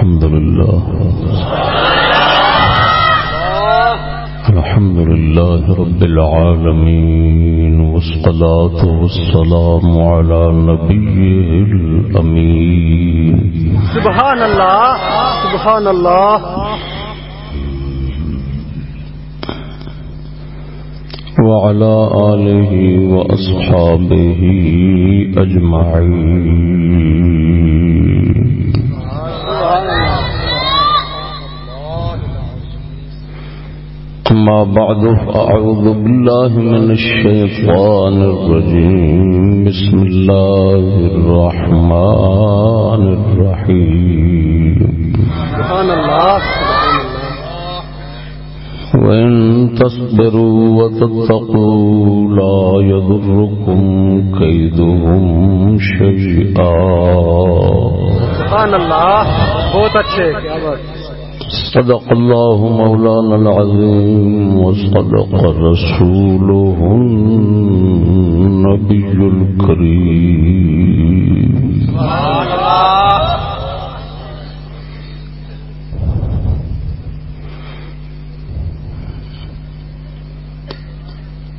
الحمد لله. الحمد لله رب العالمين والصلاة والسلام على نبيه الأمين. سبحان الله سبحان الله وعلى آله وأصحابه أجمعين. أما بعد فأعوذ بالله من الشيطان الرجيم. بسم الله الرحمن الرحيم. سبحان الله وإن تصبروا وتتقوا لا يضركم كيدهم شيئا. سبحان الله بہت اچھے۔ کیا بات صدق الله مولانا العظيم وصدق رسوله النبي الكريم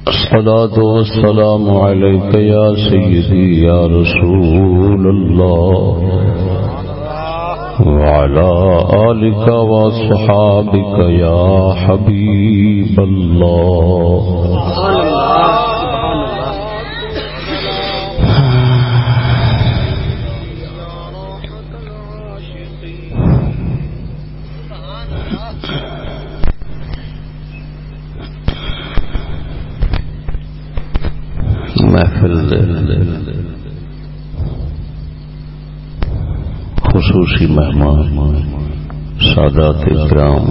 الصلاة والسلام عليك يا سيدي يا رسول الله وعلى آلك وصحابك يا حبيب الله. محفل خصوصی مہمان، سادات اکرام،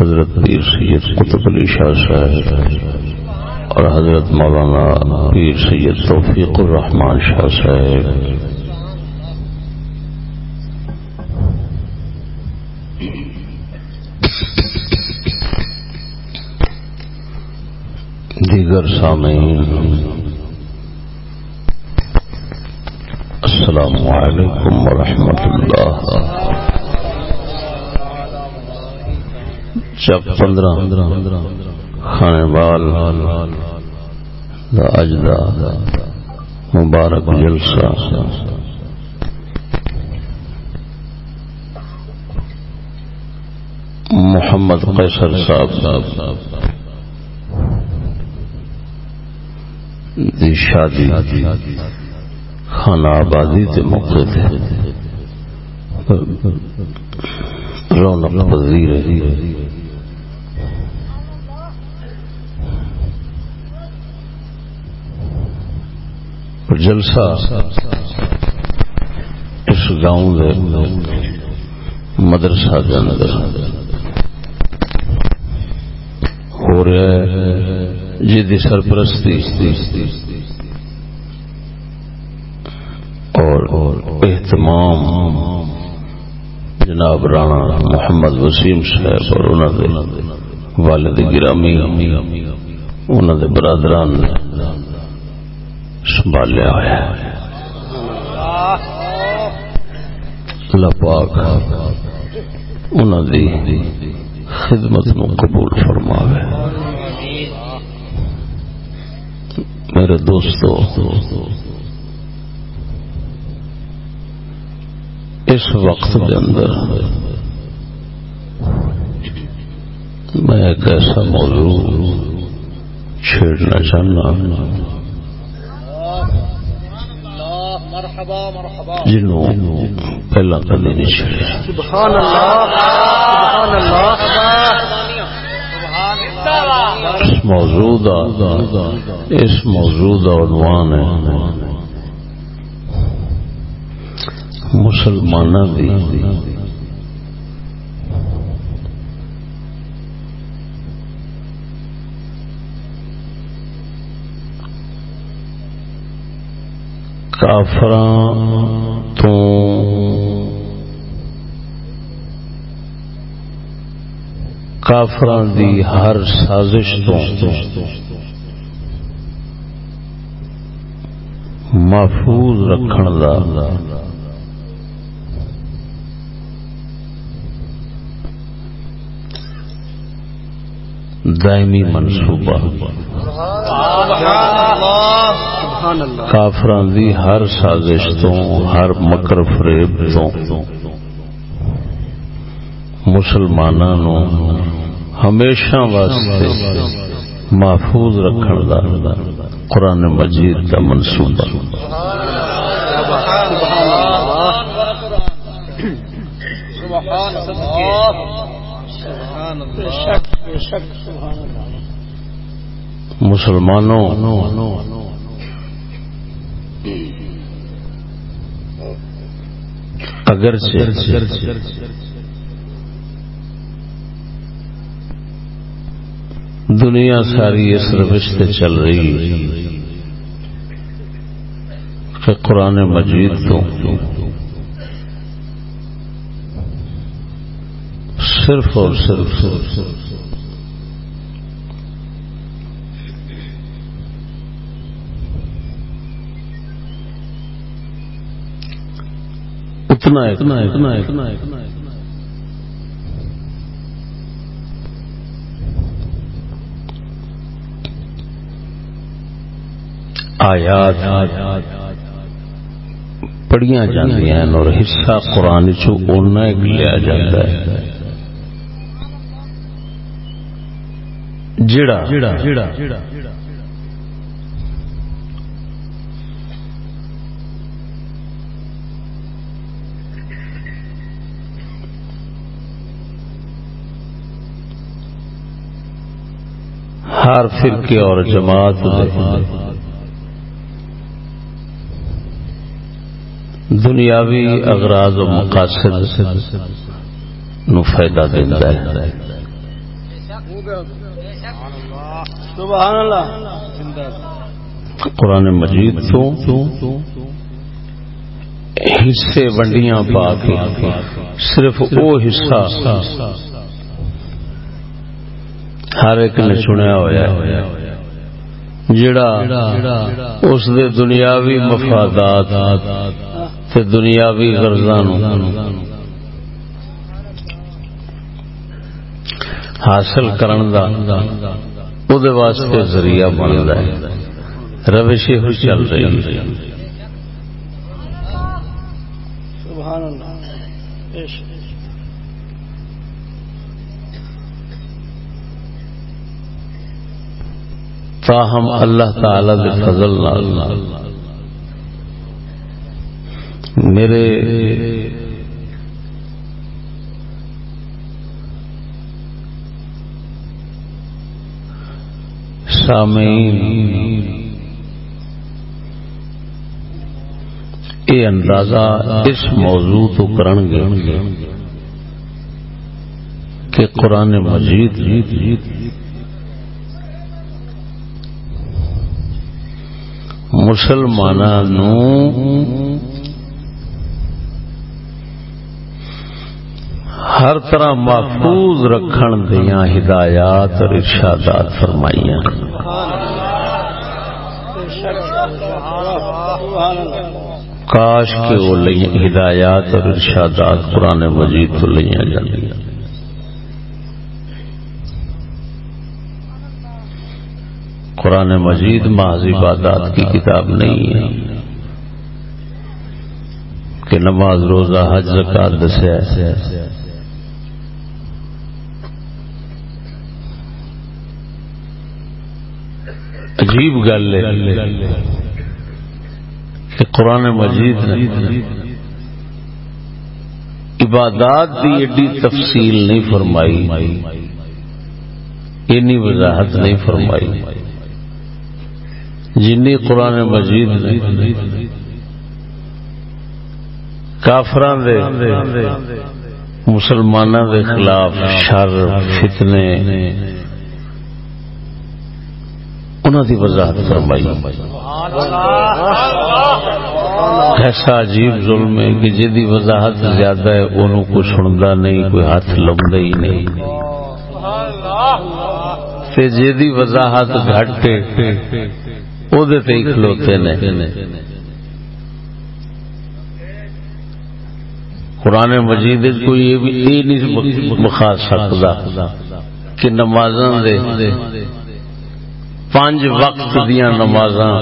حضرت پیر سید قطب علی شاہ صاحب اور حضرت مولانا پیر سید توفیق الرحمان شاہ صاحب۔ دیگر سامعین السلام علیکم ورحمۃ اللہ چک پندرہ، خانے بال اجدا مبارک جلسہ. محمد قیصر صاحب. دی شادی. خانہ آبادی تے موقع تے رونق پذیر ہے۔ جلسہ اس گاؤں دے مدرسہ دے اندر ہو رہا ہے۔ جدی سرپرستی اور اہتمام جناب رانا محمد وسیم صاحب اور انہوں دے والد گرامی انہوں دے برادران نے سنبھالیا ہوا ہے۔ اللہ پاک انہوں دی خدمت نو قبول فرماوے۔ میرے دوستو اس وقت کے اندر میں ایک ایسا موضوع چھیڑنا چاہنا جنوں پہلا کبھی نہیں چھیڑا سبحان اللہ سبحان اللہ اس موضوع دا اس موضوع دا عنوان ہے مسلمانوں دی۔ کافراں تو کافران دی ہر سازش تو محفوظ رکھن دا۔ دائمی منصوبہ۔ سبحان کافران دی ہر سازش تو، ہر مکر فریب تو۔ مسلمانوں ہمیشہ واسطے محفوظ رکھن دا قرآن مجید کا منصوبہ۔ سبحان اللہ۔ مسلمانوں اگر دنیا ساری اس روش سے چل رہی کہ قرآن مجید تو صرف اور صرف اتنا اتنا اتنا اتنا اتنا آیات پڑھیاں ہیں اور حصہ قرآن چو اونا ایک لیا جاتا ہے۔ جڑا۔ ہر فرقے اور جماعت دنیاوی اغراض و مقاصد نو فائدہ دیتا ہے۔ سبحان اللہ۔ قرآن مجید تو حصے ونڈیاں پا کے صرف وہ حصہ ہر ایک نے سنیا ہوا جڑا اس دے دنیاوی مفادات تے دنیاوی غرضاں حاصل کرن دا او دے واسطے ذریعہ بندا ہے۔ روش ہی چل رہی ہے۔ سبحان اللہ۔ تاہم اللہ تعالی دے فضل نال۔ میرے سامعین یہ اندازہ اس موضوع تو کرن گے کہ قرآن مجید مسلمانوں ہر طرح محفوظ رکھن دیا ہدایات اور ارشادات فرمائیاں۔ کاش کے وہ ہدایات اور ارشادات قرآن مجید تو لیا جاتی قرآن مجید محض عبادات کی کتاب نہیں ہے کہ نماز روزہ حج زکات دسیا عجیب گل ہے کہ قرآن مجید عبادات کی ایڈی تفصیل نہیں فرمائی، اینی وضاحت نہیں فرمائی۔ جنی قرآن مجید کافران دے مسلمانوں دے خلاف شر، فتنے. انہوں دی وضاحت فرمائی. ایسا عجیب ظلم ہے کہ جی وضاحت زیادہ ہے، انہوں کو سنتا نہیں، کوئی ہاتھ لمبا ہی نہیں. جی وضاحت گھٹ وہ کھلوتے نے قرآن مجید کوئی یہ نہیں بخا سکتا کہ نمازاں دے پانچ وقت دیا نمازاں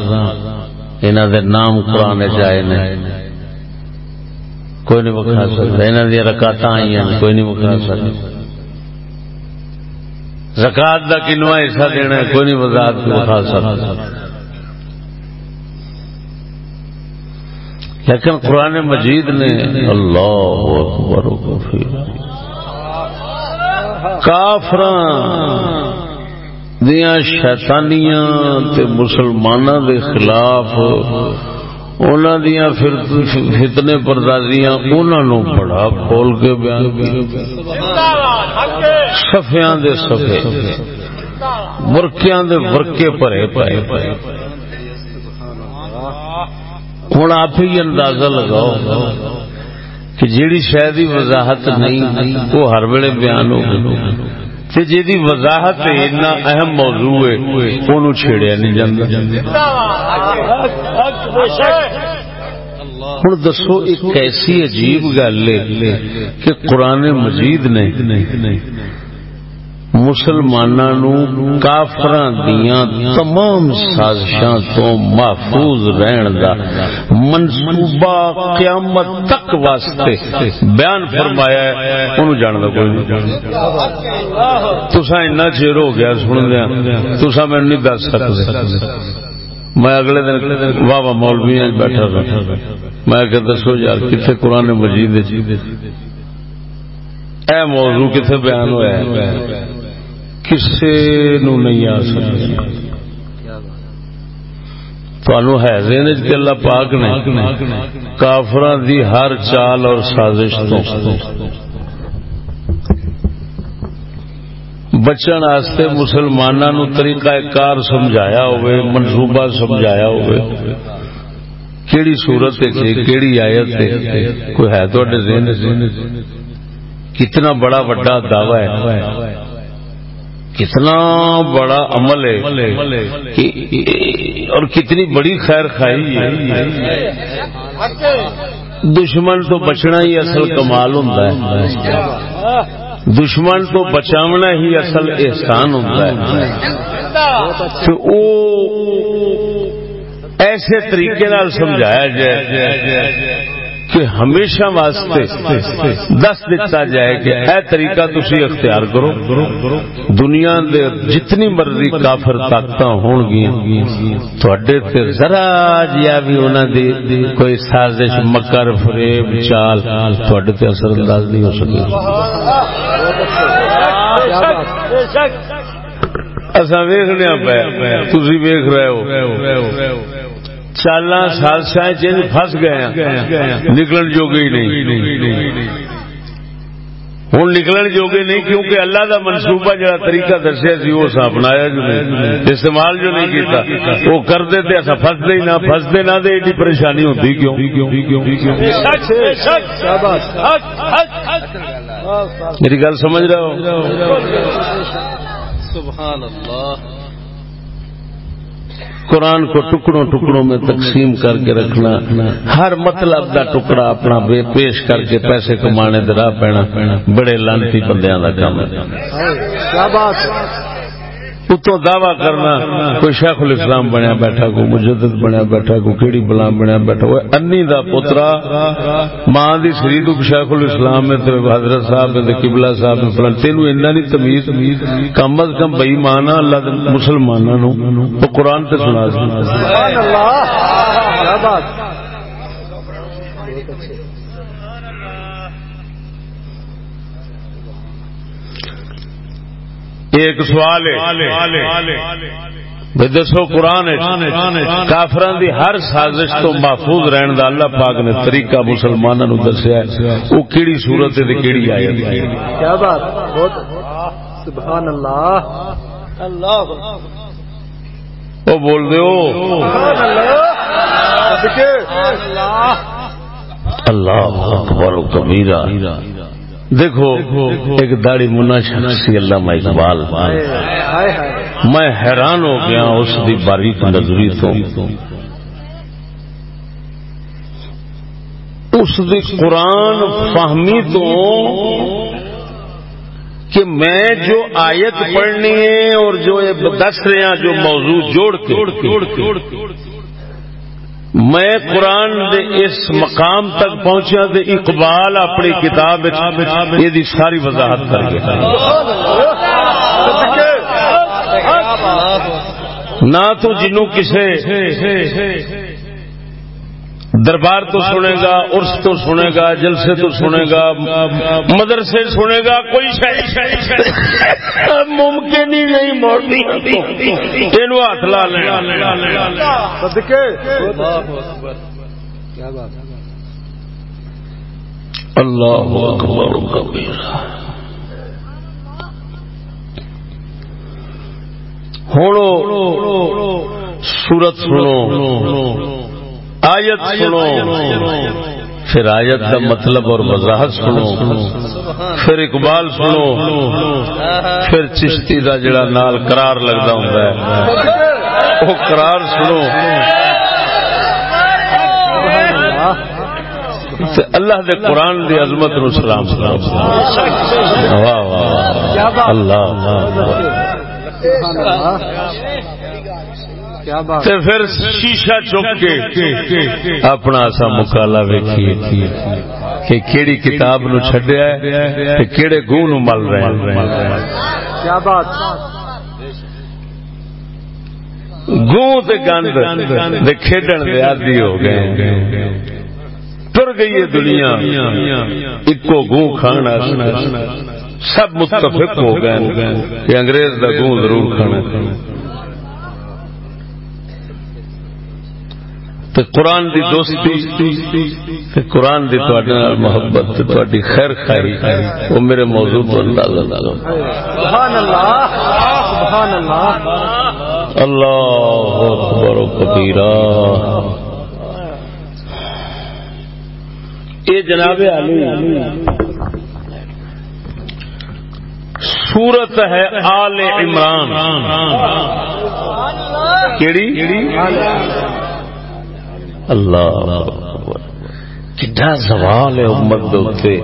انہاں دے نام قرآن چائے نے کوئی نہیں بکھا سکتا انہاں دیا رکعتاں آئی ہیں کوئی نہیں بکھا سکتا زکات دا کنواں حصہ دینا ہے کوئی نہیں بکھا سکتا لیکن قرآن مجید نے اللہ اکبر و کفیرہ کافراں دیاں شیطانیاں تے مسلماناں دے خلاف انہاں دیاں فتنے پردازیاں انہاں نو بڑا کھول کے بیان صفیاں دے صفے ورکیاں دے ورکے پرے پائے پائے ہوں آپ ہی اندازہ لگاؤ کہ جیڑی شاید ہی وضاحت نہیں، وہ ہر ویلے بیان ہو تے جی وضاحت اتنا اہم موضوع ہے وہ چھیڑیا نہیں جاتا ہوں دسو، ایک ایسی عجیب گل ہے کہ قرآن مجید نے مسلمانوں کافر دیا تمام سازشاں تو محفوظ رہن دا منصوبہ قیامت تک واسطے بیان فرمایا ہے، انہوں جان دا کوئی نہیں۔ تسا اتنا چیر ہو گیا سن دیا تسا میں نہیں دس سکتے میں اگلے دن واہ واہ مولوی بیٹھا رہا میں کہ دسو یار کتنے قرآن مجید اے موضوع کتنے بیان ہوا ہے؟ کسے نو نہیں آ سکتا۔ تو ہے۔ ذہن کہ اللہ پاک نے کافران دی ہر چال اور سازش تو۔ بچن آستے مسلمانوں نو طریقہ کار سمجھایا ہوئے، منصوبہ سمجھایا ہوئے۔ کیڑی صورت کیڑی آیت کوئی ہے تو ذہن کتنا بڑا بڑا دعوی ہے۔ کتنا بڑا عمل ہے اور کتنی بڑی خیر خائی ہے۔ دشمن تو بچنا ہی اصل کمال ہوں دشمن تو بچاونا ہی اصل احسان ہوں ایسے طریقے سمجھایا جائے۔ کہ ہمیشہ واسطے دس دیتا جائے کہ اے طریقہ تسی اختیار کرو۔ دنیا دے جتنی مرضی کافر طاقت ہون گیا تے ذرا جیا بھی انہاں دی کوئی سازش، مکر، فریب، چال تھوڑے تے اثر انداز نہیں ہو سکے۔ اساں ویکھنے پے، تسی ویکھ رہے ہو۔ چالا سالسا فس گئے نکلن جوگے ہی نہیں۔ ہوں نکلن جوگے نہیں، کیونکہ اللہ دا منصوبہ جڑا طریقہ دسیا سی، وہ اپنایا جو نہیں۔ استعمال جو نہیں کیتا، وہ کرتے تھے اصا فستے ہی نہ فستے نہ دے، ایڈی پریشانی ہوتی کیوں؟ میری گل سمجھ رہے ہو؟ سبحان اللہ۔ قرآن کو ٹکڑوں ٹکڑوں میں تقسیم کر کے رکھنا، ہر مطلب دا ٹکڑا اپنا بے پیش کر کے پیسے کمانے دراہ پینا، بڑے لانتی بندیاں کا کام ہے؟ اتو دعوی کرنا، کوئی شیخ الاسلام بنیا بیٹھا کو مجدد بنیا بیٹھا کو کیڑی بلا بنیا بیٹھا وہ انی دا پترا، ماں دی شرید شیخ الاسلام میں تے حضرت صاحب تے قبلہ صاحب نے فلان، تینو انہاں دی تمیز، کم از کم بے ایمان اللہ دے مسلماناں نو او تے سنا سبحان اللہ! کیا بات! ایک سوال ہے۔ دسو قرآن کافران دی ہر سازش تو محفوظ رہن دا اللہ پاک نے طریقہ مسلمانوں دسیا وہ کیڑی صورت ہے کیڑی آئے کیا بات؟ سبحان اللہ۔ اللہ وہ بول دے اللہ۔ اکبر کبیرہ۔ دیکھو، ایک داڑی منا شخصی اللہ میں اقبال۔ میں حیران ہو گیا، اس دی باریک نظری تو۔ اس دی قرآن فہمی تو کہ میں جو آیت پڑھنی ہے اور جو دس رہے ہیں، جو موضوع جوڑ کے۔ میں قرآن دے اس مقام تک پہنچا تے اقبال اپنی کتاب یہ ساری وضاحت کر گیا نہ تو جنوں کسے دربار تو سنے گا عرس تو سنے گا جلسے تو سنے گا مدرسے سنے گا کوئی ممکن ہی نہیں موڑنی۔ تین ہاتھ لا لینا اللہ اکبر کبیرہ ہوں سورت سنو۔ آیت سنو۔ پھر آیت کا مطلب اور وضاحت سنو۔ پھر اقبال سنو۔ پھر چشتی کا جڑا نال قرار لگتا ہوں وہ قرار سنو۔ اللہ دے قرآن دی عظمت نو سلام سلام واہ واہ اللہ۔ پھر شیشہ چک کے اپنا سا مکالا ویکھیے کہ کیڑی کتاب نو چھڈیا ہے کیڑے گو نو مل رہے ہیں۔ کیا بات؟ گو تے گند دے کھیڈن دے عادی ہو گئے ٹر گئی ہے دنیا اکو گو کھانا سب متفق ہو گئے کہ انگریز دا گو ضرور کھانا۔ تو قرآن دی دوستی قرآن دی محبت تاری خیر خائی. وہ میرے موضوع پر اندازہ سبحان اللہ سبحان اللہ اللہ اکبر و کبیرہ. یہ جناب علی. سورت ہے آل عمران. کیڑی؟ اللہ کڈا سوال ہے امت دے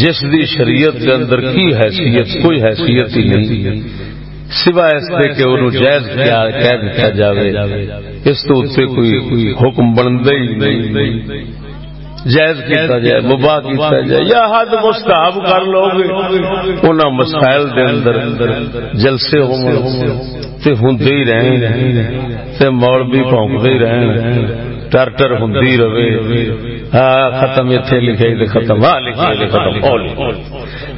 جس دی شریعت کے اندر کی حیثیت، کوئی حیثیت ہی نہیں. سوائے اس دے کہ انہوں جائز کہہ دیا جاوے. اس تو اتنے کوئی حکم بنتا ہی نہیں. جائز کیتا جائے، مباح کیتا جائے، یا حد مستحب کر لو گے۔ انہاں مسائل دے اندر جلسے ہوں، تے ہوندے ہی رہن تے مولوی بھونکدے ہی رہن ٹرٹر ہوندی رہے۔ ہاں ختم ایتھے لکھے تے ختم ہاں لکھے تے ختم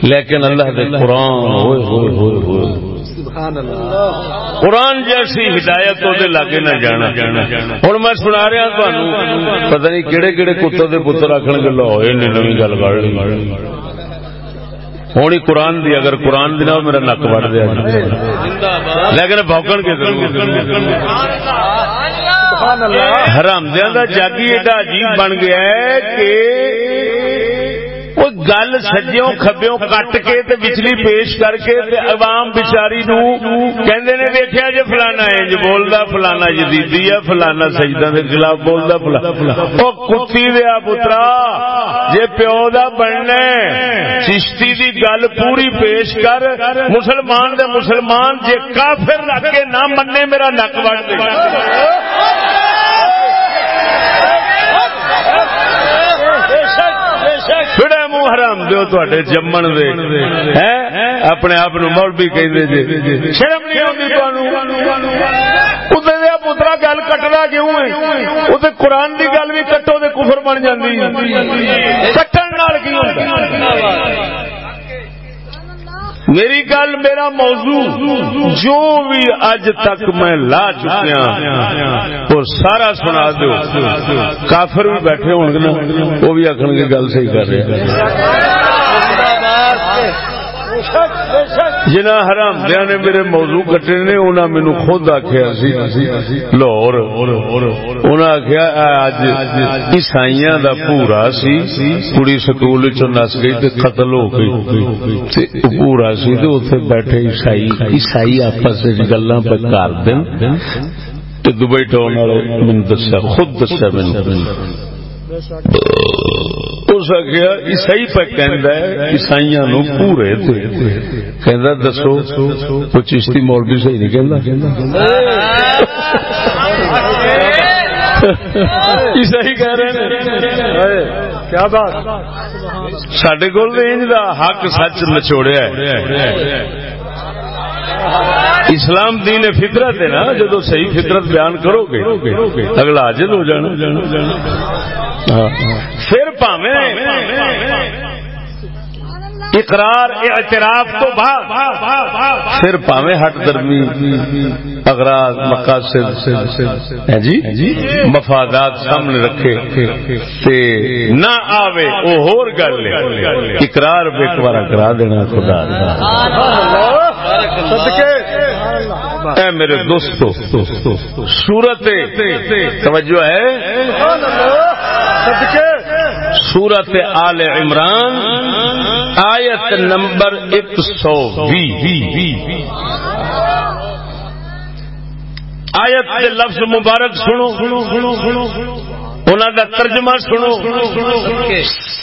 لیکن اللہ دے قرآن، ہوئے ہوئے ہوئے ہوئے۔ قرآن جیسی ہدایت وہ لاگے نہ جانا. ہوں میں سنا رہا تمہیں پتہ نہیں کہڑے کہڑے کتے کے پتر آخر گے لو نو گل کر ہونی قرآن دی اگر قرآن دی نہ میرا نک وڑ دیا لیکن بوکن کے حرام دیا جاگی ایڈا عجیب بن گیا ہے کہ گل سجیوں کبیوں کٹ کے تے بچلی پیش کر کے تے عوام بچاری نو کہندے نے دیکھیا جے فلانا انج بولدا فلانا جدیدی ہے فلانا سجدہ دے خلاف بولدا فلانا۔ او کتی دیا پترا جے پیو دا بننا چشتی دی گل پوری پیش کر۔ مسلمان دے مسلمان جے کافر رکھ کے نہ مننے میرا نک وڑ دے۔ منہ حرام دو جمن دے؟ اپنے آپ مولوی کہ شرم نہیں آتی دیا پترا گل کٹنا کیوں ہے؟ قرآن کی گل بھی کٹو تو کفر بن جاتی کٹن کی میری گل، میرا موضوع، جو بھی اج تک میں لا چکیا وہ سارا سنا دو۔ کافر بھی بیٹھے ہو وہ بھی آخر گل صحیح کر رہے جنا حرام دیا نے میرے موضوع کٹے نے انہوں مینو خود آخیا لاہور انہوں آخیا اج عیسائی کا پورا سی، کڑی سکول نس گئی قتل ہو گئی۔ پورا سی تو اتنے بیٹھے عیسائی عیسائی آپس گلا پہ کر دن دبئی ٹاؤن والے مین دسیا، خود دسیا مین اس آخیا، عیسائی پہ کہندا ہے، عیسائیاں نو پورے تے کہندا، دسو، وہ چشتی مولوی صحیح نہیں کہندا? عیسائی کہہ رہے ہیں کیا بات? سڈے کول انج دا حق سچ نچوڑیا ہے۔ اسلام دین فطرت ہے نا، جدو صحیح فطرت بیان کرو گے اگلا حاضر ہو جانا۔ ہاں، ہاں۔ پھر پاویں اقرار، اعتراف تو بعد، پھر پاویں ہٹ درمی اغراض، مقاصد ہاں جی؟ مفادات سامنے رکھے۔ تے نہ آوے، او ہور گل اقرار بے دوبارہ کرا دینا، خدا صدقے اے میرے دوستو، صورت توجہ ہے۔ سورت آل عمران، آیت نمبر ایک سو آیت کے لفظ مبارک سنو۔ انہوں دا ترجمہ سنو۔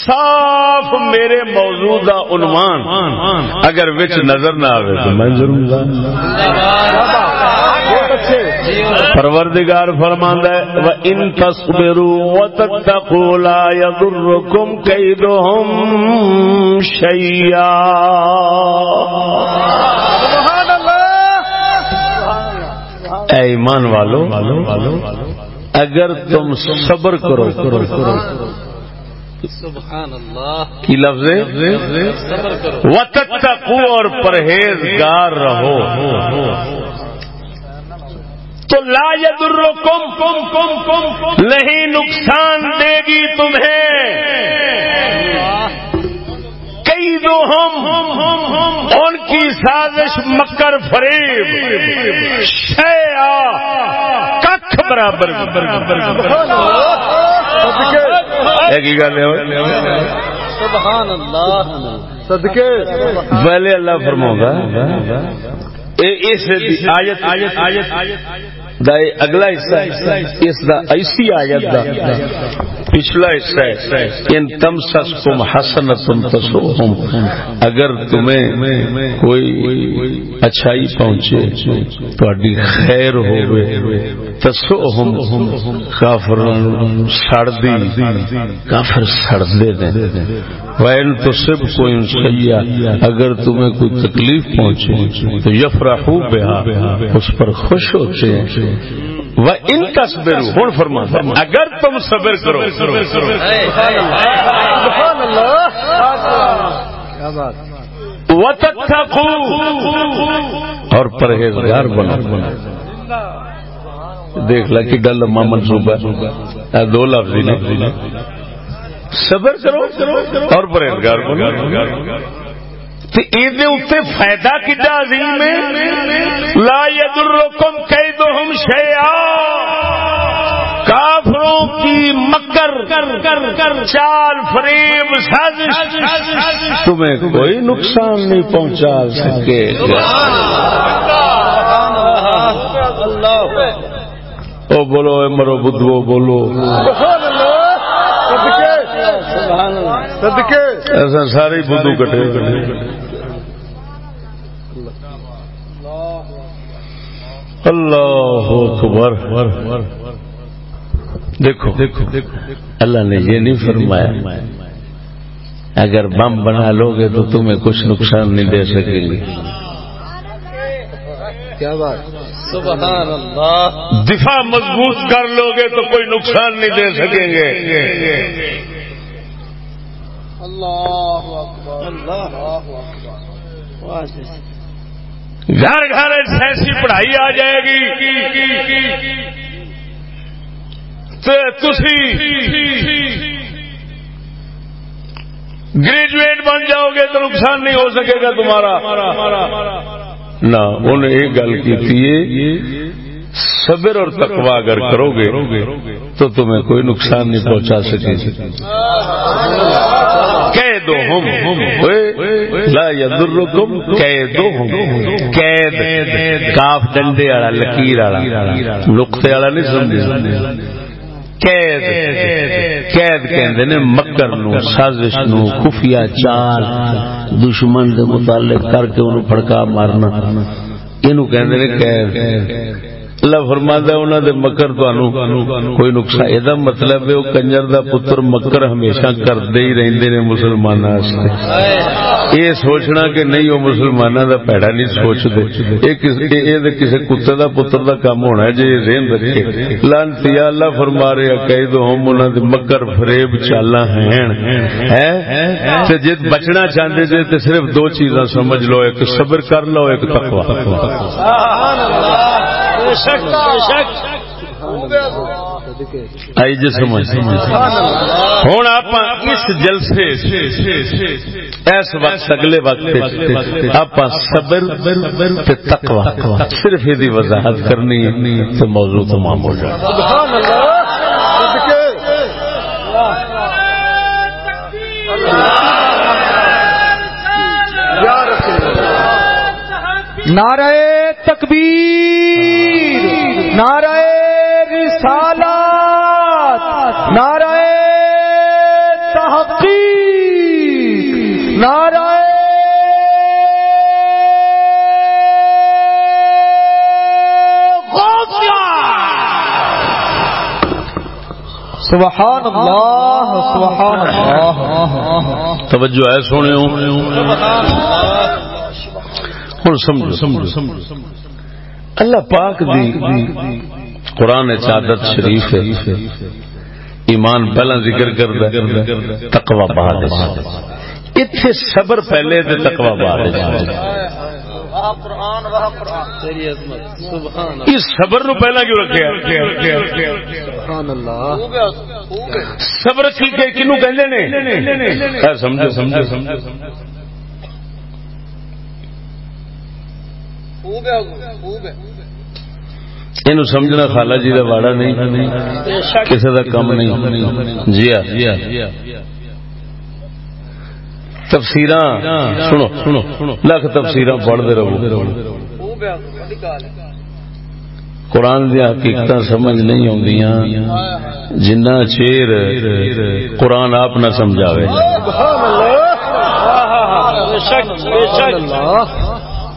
صاف میرے موضوع دا عنوان۔ اگر وچ نظر نہ آئے تو میں ضرور پروردگار فرماندا ہے و ان تصبروا وتتقوا لا يضركم كيدهم شيئا. سبحان اللہ۔ اے ایمان والو اگر تم صبر کرو. سبحان اللہ کی لفظ کرو. وتتقوا اور پرہیزگار رہو. تو لا يضركم نہیں نقصان دے گی تمہیں. ان کی سازش مکر فریب شیا ککھ برابر گل سبحان اللہ۔ صدقے۔ پہلے اللہ فرماؤں گا اس آیت آیت آیت دا اگلا حصہ اس دا ایسی آیت دا پچھلا حصہ ہے۔ ان تم سس تم حسنتم تسوہم اگر تمہیں کوئی اچھائی پہنچے تہاڈی خیر ہوے تسوہم کافر سڑ دی کافر سڑ دے۔ دیں وین تو سب کوئی سیا اگر تمہیں کوئی تکلیف پہنچے، تو یفرحو بہا، اس پر خوش ہوتے۔ ہیں وہ ان کا صبر ہوں فرما اگر تم صبر کرو۔ کیا اور پرہیزگار بنو۔ دیکھ لا کہ ڈل لما منصوبہ دو لفظ صبر کرو اور پرہیزگار بنا بنو فائدہ کڈا عظیم ہے؟ لا یدرکم کیدہم شیئا۔ کافروں کی مکر چال فریب سازش۔ تمہیں کوئی نقصان نہیں پہنچا سکے۔ او بولو اے مرو بدو بولو۔ سبحان اللہ صدقے سبحان اللہ صدقے ایسا سارے بدو کٹے اللہ اکبر۔ دیکھو دیکھو اللہ نے یہ نہیں فرمایا اگر بم بنا لو گے تو تمہیں کچھ نقصان نہیں دے سکیں گے کیا بات؟ سبحان اللہ۔ دفاع مضبوط کر لو گے تو کوئی نقصان نہیں دے سکیں گے۔ اللہ اکبر اللہ اکبر۔ واہ۔ گھر گھر ایسی پڑھائی آ جائے گی۔ تسی گریجویٹ بن جاؤ گے تو نقصان نہیں ہو سکے گا تمہارا۔ نہ انہیں ایک گل کی صبر اور تقوی اگر کرو گے تو تمہیں کوئی نقصان نہیں پہنچا سکے کہہ دو ہم لا یضرکم کہہ دو ہم قید، کاف ڈنڈے والا، لکیر والا۔ نقطے والا نہیں سمجھے۔ قید قید کہندے نے مکر نو، سازش نو، خفیہ چال، دشمن دے متعلق کر کے انہوں پھڑکا مارنا۔ اینو کہندے نے قید۔ اللہ فرماتا انہوں دے مکر تو کوئی نقصان یہ مطلب ہے وہ کنجر دا پتر مکر ہمیشہ کرتے ہی رہتے نے مسلمان یہ سوچنا کہ نہیں، وہ مسلمانوں دا پیڑا نہیں سوچتے۔ کسی کتے دا پتر دا کام ہونا ہے جی رین رکھے۔ لانتی اللہ فرما رہے کئی دو ہم انہوں دے مکر فریب چالا ہیں۔ جی بچنا چاہتے جی تو صرف دو چیزاں سمجھ لو، ایک صبر کر لو، ایک تقوی۔ اللہ۔ آئی جی سمجھ ہوں آپ اس جلسے اس وقت اگلے وقت آپ صبر تقوی۔ صرف یہ وضاحت کرنی تو موضوع تمام ہو جائے۔ نعرہ تکبیر۔ نعرہ رسالات نعرہ تحقیق نعرہ سبحان اللہ سبحان اللہ۔ توجہ ہے سونے ہوں سمجھو۔ اللہ پاک دی قرآن چادت شریف ہے۔ ایمان پہلا ذکر کر تقوا بعد اتنے صبر پہلے دے تقوا بعد اس صبر نو پہلا کیوں رکھے صبر کنو کہ سمجھو سمجھو سمجھو۔ یہ سمجھنا خالا جی کا واڑا نہیں کسی کا کم نہیں۔ جی ہاں۔ تفسیر سنو سنو لکھ تفسیر پڑھتے رہو۔ قرآن دیا حقیقت سمجھ نہیں آدی جنہ چیر قرآن آپ نہ سمجھاوے۔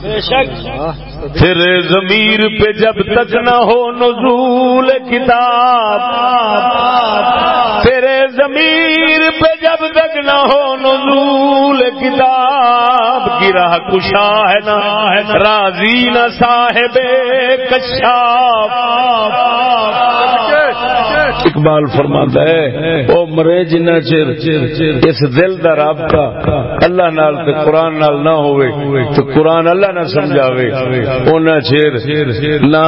پھر ضمیر پہ جب تک نہ ہو نزول کتاب، تیرے ضمیر پہ جب تک نہ ہو نزول کتاب گرا کشا ہے نا، راضی نہ صاحب کشاپ اقبال فرماتا ہے او مرے جنہ چر اس دل دا رابطہ اللہ نال تے قرآن نال نہ ہوئے تو قرآن اللہ نہ سمجھاوے۔ اونا چیر نہ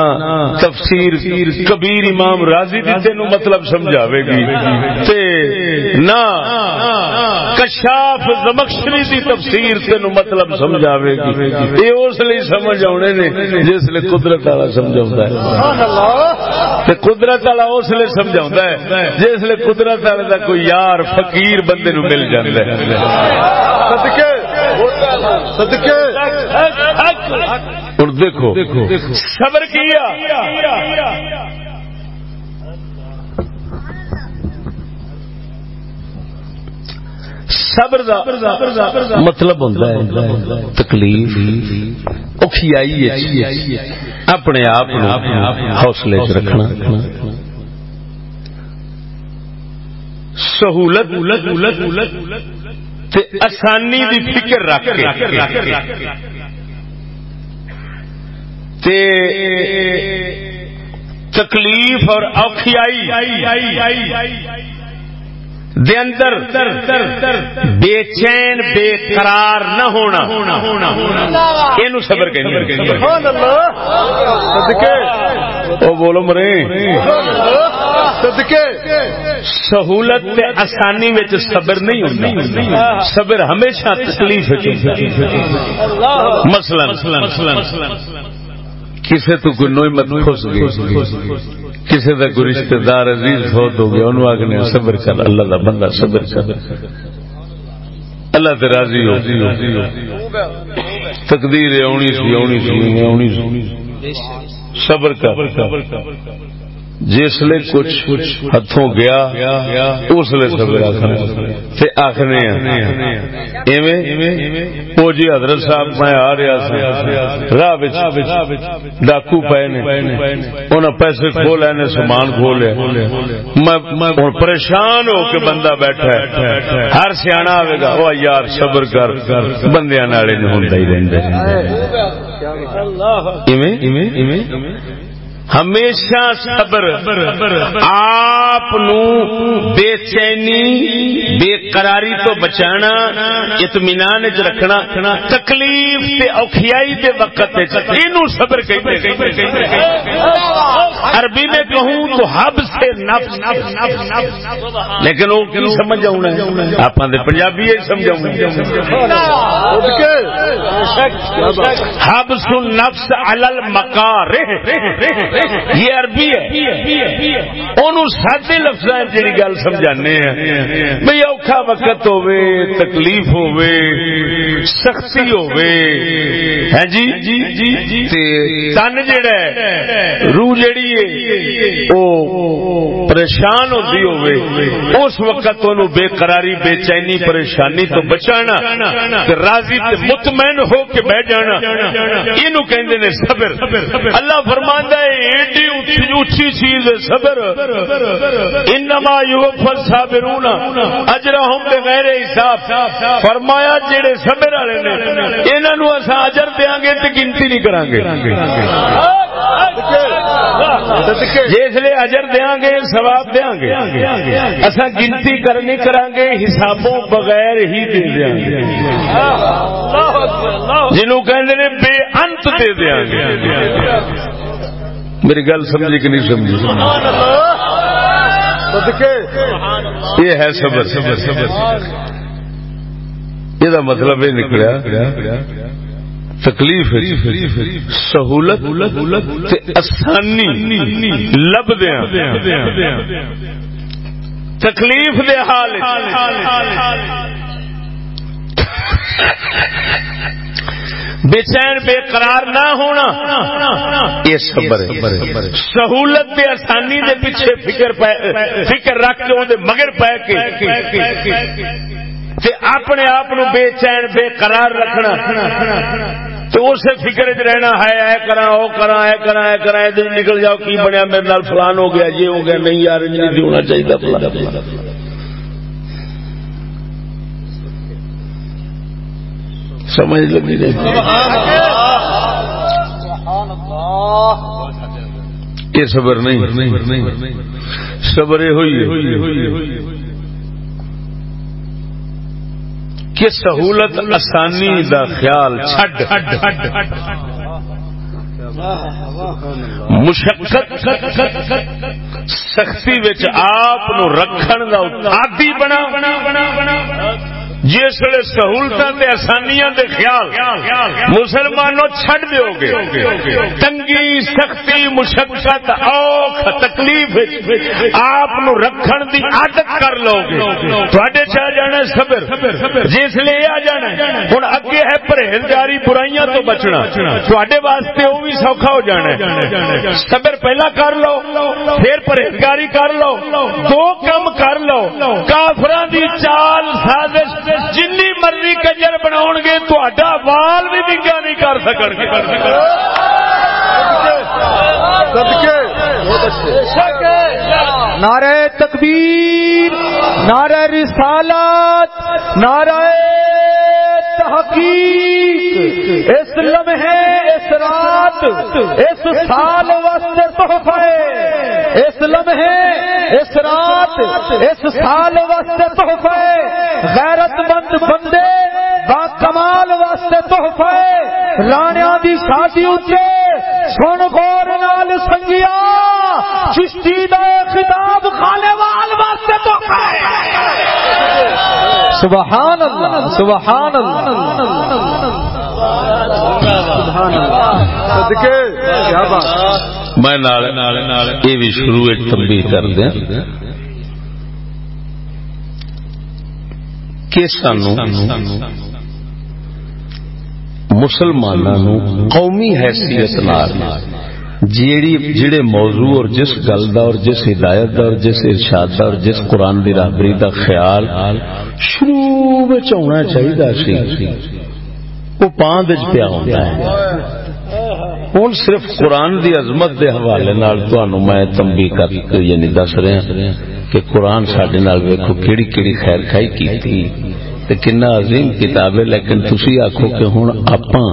تفسیر کبیر امام راضی دی تینو مطلب سمجھاوے گی۔ تے نہ کشاف زمخشری دی تفسیر تینو مطلب سمجھاوے گی۔ اے اس لیے سمجھ آنے نے جس لیے قدرت والا سمجھاوندا ہے۔ تے قدرت والا اس لیے سمجھا جس لیے قدرت والے کا کوئی یار فقیر بندے نو مل جائے اور دیکھو صبر کیا صبر مطلب ہوتا ہے تکلیف اپنے آپ حوصلے چ رکھنا سہولت آسانی دی فکر رکھ کے۔ تکلیف اور اوکھیائی۔ دے اندر بے چین بے قرار نہ ہونا۔ یہ صبر او بولو مرے۔ سہولت آسانی صبر نہیں ہوتا صبر ہمیشہ تکلیف مثلا کسی تو کوئی نوئی مت خوش گئی کسی کا کوئی رشتے دار عزیز فوت ہو گیا، انہوں آگے صبر کر، اللہ دا بندہ صبر کر۔ اللہ تے راضی ہو۔ تقدیر آنی سی آنی سی آنی سی۔ صبر کر۔ جسلے کچھ ہاتھوں گیا اس لیے صبر آخر آخنے وہ جی حضرت صاحب میں آ رہا راہ ڈاکو پے نے۔ انہیں پیسے کھو لے سامان کھو لیا میں پریشان ہو کے بندہ بیٹھا ہے۔ ہر سیاح آئے گا وہ یار صبر کر بندیا نالے نہیں ہوتا ہی رہتا ہمیشہ صبر آپ بے چینی، بے قراری تو بچانا، اطمینان رکھنا، تکلیف تے اوکھیائی دے وقت صبر عربی میں کہوں تو حب سے نفس، لیکن وہ کیوں سمجھ آنا آپ پنجابی سمجھاؤں حب سن نفس الل مکار یہ عربی ہے۔ انہوں سادے لفظ جی گل سمجھانے ہیں۔ بھئی اوکھا وقت ہوے تکلیف ہوے سختی ہوے ہے جی؟ تن جڑا ہے، روح جڑی ہے، او پریشان ہوتی ہوے اس وقت انہوں بے قراری، بے چینی، پریشانی تو بچانا راضی مطمئن ہو کے بہ جانا۔ یہ صبر۔ اللہ فرماندہ ہے ایڈی اچھی چیز صبر۔ انما یوفل صابرون اجرہم بغیر حساب۔ فرمایا، جڑے صبر والے نے، انہاں نو اساں اجر دیاں گے تے گنتی نہیں کران گے۔ جس لیے اجر دیا گے، ثواب دیا گے۔ اصا گنتی کرنی کران گے، حسابوں بغیر ہی دے دیا گے۔ جنہوں کہ بے انت دے دیا گے۔ میری گل سمجھی کہ نہیں سمجھی؟ یہ ہے صبر۔ یہ مطلب یہ نکلا تکلیف سہولت آسانی لب دیا تکلیف دے حال۔ بے چین، بے قرار نہ ہونا۔ یہ صبر ہے۔ سہولت دے آسانی دے پیچھے فکر فکر رکھ کے مگر پہ کے۔ اپنے آپ بے چین، بے قرار رکھنا۔ تو اسے فکر چ رہنا ہے اے کرا وہ کرا اے کرا اے کرا نکل جاؤ، کی بنیا؟ میرے نال فلان ہو گیا، یہ ہو گیا، نہیں یار نہیں ہونا چاہیے سمجھ لگی نہیں۔ یہ صبر نہیں۔ صبر ہوئی کہ سہولت آسانی دا خیال مشقت سختی آپ رکھن کا آدی بنا بنا بنا بنا۔ جس ویلے سہولت آسانیاں دے خیال مسلمانوں چھڈ دیو گے تنگی، سختی، مشقت، اوکھ، تکلیف آپ رکھن دی عادت کر لو گے تھوڑے چاہ جانا صبر۔ جس لے آ جانا ہوں اگے ہے پرہیزگاری، برائیاں تو بچنا۔ تھوڑے واسطے وہ بھی سوکھا ہو جانا صبر پہلا کر لو، پھر پرہیزگاری کر لو۔ دو کم کر لو۔ کافران دی چال سازش جن مرضی کجر بنا گے تا وال بھی نگا نہیں کر سکن نعرہ تکبیر نعرہ رسالت نعرہ تحقیق اس لمحے، اس رات، اس سال واسطے تحفہ اس لمحے، اس رات، اس سال واسطے تحفہ غیرت مند بندے با کمال واسطے تحفہ رانیا دی شادی اچے سن گور نال سنگیا، چشتی دا خطاب خانے وال واسطے تحفہ سبحان اللہ. سبحان اللہ میں یہ بھی شروع تبدیل کر دیا کہ سانو مسلمانوں قومی حیثیت جیڑی جڑے موضوع اور جس گل دا اور جس ہدایت دا اور جس ارشاد دا اور جس قرآن دی راہبری دا خیال شروع وچ ہونا چاہیے سی وہ پاند وچ پیا ہوندا ہے۔ ہوں صرف قرآن دی عظمت دے حوالے نال تانوں میں تنبیہ کر یعنی دس رہا کہ قرآن ساڈے نال ویکھو کیڑی کیڑی خیر خائی کیتی، تے کنا عظیم کتاب ہے، لیکن تسی آکھو کہ ہن اپاں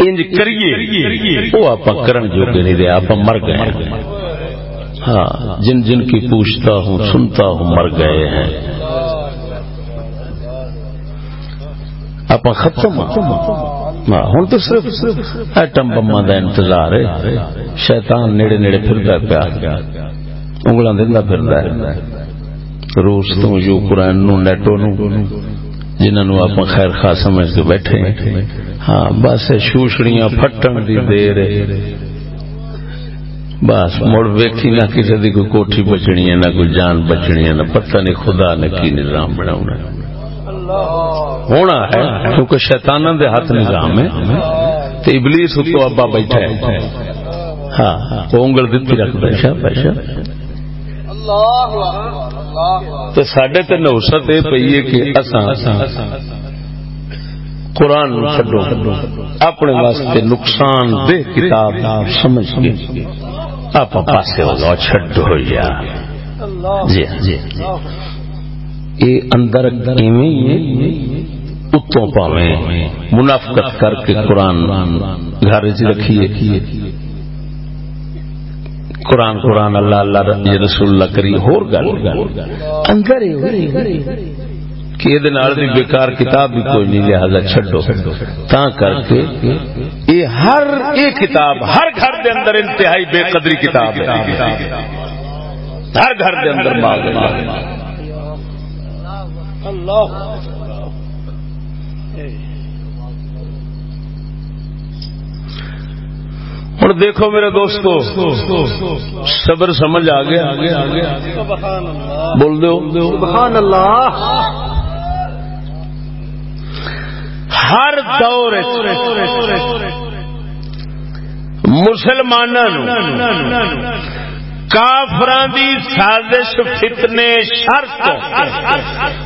انج کریے وہ آپ کرن جو کہ نہیں رہے آپ مر گئے ہاں جن جن کی پوچھتا ہوں، سنتا ہوں، مر گئے ہیں۔ آپ ختم ہاں، ہوں تو صرف ایٹم بما کا انتظار ہے۔ شیطان نیڑے نیڑے پھرتا پیا۔ انگلوں دینا پھر روس تو یو قرآن نو نیٹو نو جنہوں آپ خیر خاص سمجھ کے بیٹھے ہاں بس شوشڑیاں پھٹن دی دیر بس مڑ ویکھی نہ کسی دی کوئی کوٹھی بچنی ہے نہ کوئی جان بچنی ہے نہ پتہ نہیں خدا نے کی نظام بنا ہونا ہے کیونکہ شیطانہ دے ہاتھ نظام ہے۔ تو ابلیس کو ابا بیٹھا ہے۔ ہاں وہ انگل دیتی رکھ بیشا بیشا۔ تو سڈے تے نوسط یہ پی ہے کہ قرآن چڈو اپنے واسطے نقصان دہ کتاب سمجھ کے۔ آپ پاس ہو جاؤ چڈو یا۔ جی،, جی جی یہ اندر اتوں پاوے منافقت کر کے قرآن گھر چ رکھیے۔ قرآن قرآن اللہ اللہ رسول اللہ کری ہور گل۔ اندر کہ یہ بیکار کتاب بھی کوئی نہیں لہذا چڈو تا کر کے یہ ہر ایک کتاب ہر گھر دے اندر انتہائی بے قدری کتاب ہے۔ ہر گھر دے اندر اللہ۔ ہوں۔ دیکھو میرے دوستو، صبر سمجھ آ گیا۔ بول دو۔ سبحان اللہ ہر دور مسلمان کافران دی سازش فتنے شرط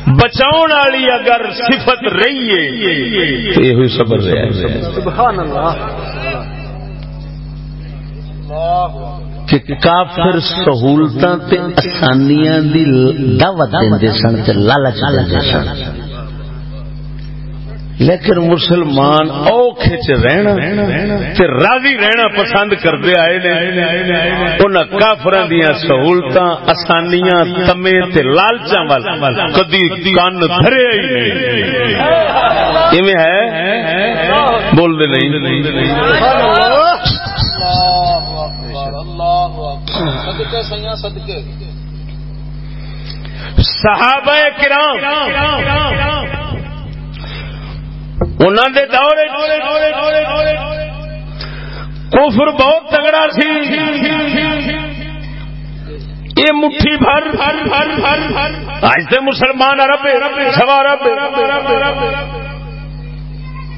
بچاؤ والی اگر صفت رہی ہے یہ صبر سبحان اللہ۔ کہ کافر سہولت آسانیاں دی دعوت دے سن لالچ دے سن۔ لیکن مسلمان اوکھے چ رہنا تے راضی رہنا پسند کرتے آئے نے۔ ان کافران دیا سہولت آسانیاں تمے تے لالچاں کدی کان دھرے ہی نہیں۔ ہے؟ بول دے نہیں صحابہ کرام انہوں نے دور کفر بہت تگڑا سی۔ یہ مٹھی بھر آج سے مسلمان عرب سوا عرب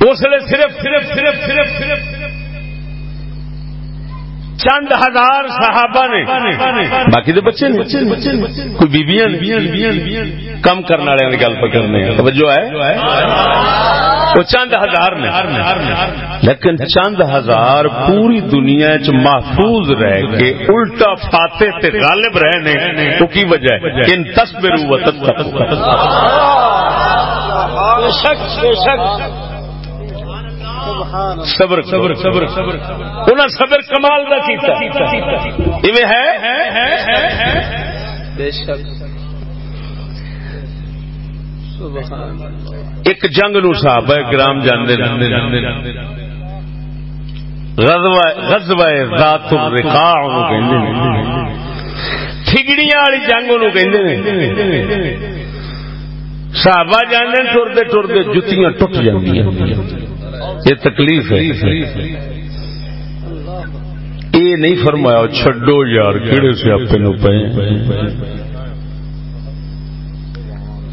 اس لیے صرف صرف صرف صرف صرف چند ہزار صحابہ نے۔ باقی تو بچے کوئی بیبیاں کم کرنے والے گل پکڑنے توجہ ہے۔ وہ چند ہزار نے لیکن چند ہزار پوری دنیا چ محفوظ رہ کے الٹا فاتح تے غالب رہنے تو کی وجہ ہے؟ ان تصویر بے شک صبر صبر صبر صبر انہاں صبر کمال دا کیتا۔ ایویں ہے؟ بے شک۔ ایک جنگ نو صاحب ہے گرام جاندے غزوہ ذات الرقاع نو کہندے نے ٹھگڑیاں والی جنگ نو کہندے نے صحابہ جاندے ٹردے ٹردے جتیاں ٹوٹ جاندیاں۔ یہ تکلیف ہے۔ یہ نہیں فرمایا چڈو یار کہڑے سے آپ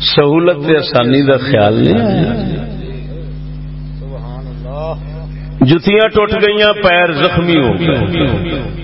سہولت آسانی کا خیال نہیں جتیاں ٹوٹ گئی پیر زخمی ہو گئے۔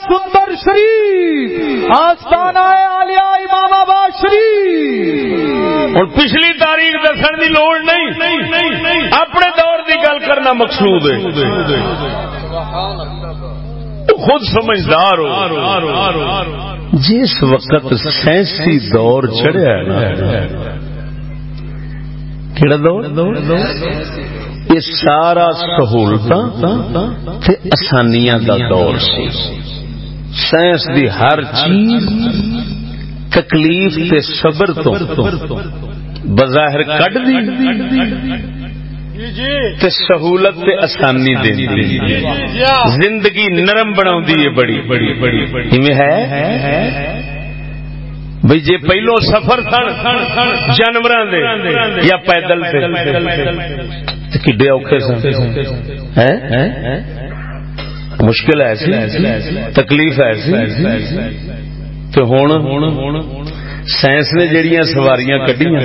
سندر شریف، آستانہ عالیہ امام آباد شریف۔ اور پچھلی تاریخ دسن کی لوڑ نہیں، اپنے دور کی گل کرنا مقصود ہے۔ خود سمجھدار ہو۔ جس وقت سائنسی دور چڑھیا کہڑا دور؟ یہ سارا سہولت آسانیاں کا دور سی۔ سائنس دی ہر چیز تکلیف تے صبر تو بظاہر کٹ دی۔ تے سہولت تے آسانی دے زندگی نرم بنا بڑی بڑی۔ بڑی ہے؟ بھائی جی پہلو سفر سن جانور یا پیدل کڈے اوکھے سن۔ مشکل ایسی؟ تکلیف ایسی؟ تو ہوں سائنس نے جہیا سواریاں کڈیاں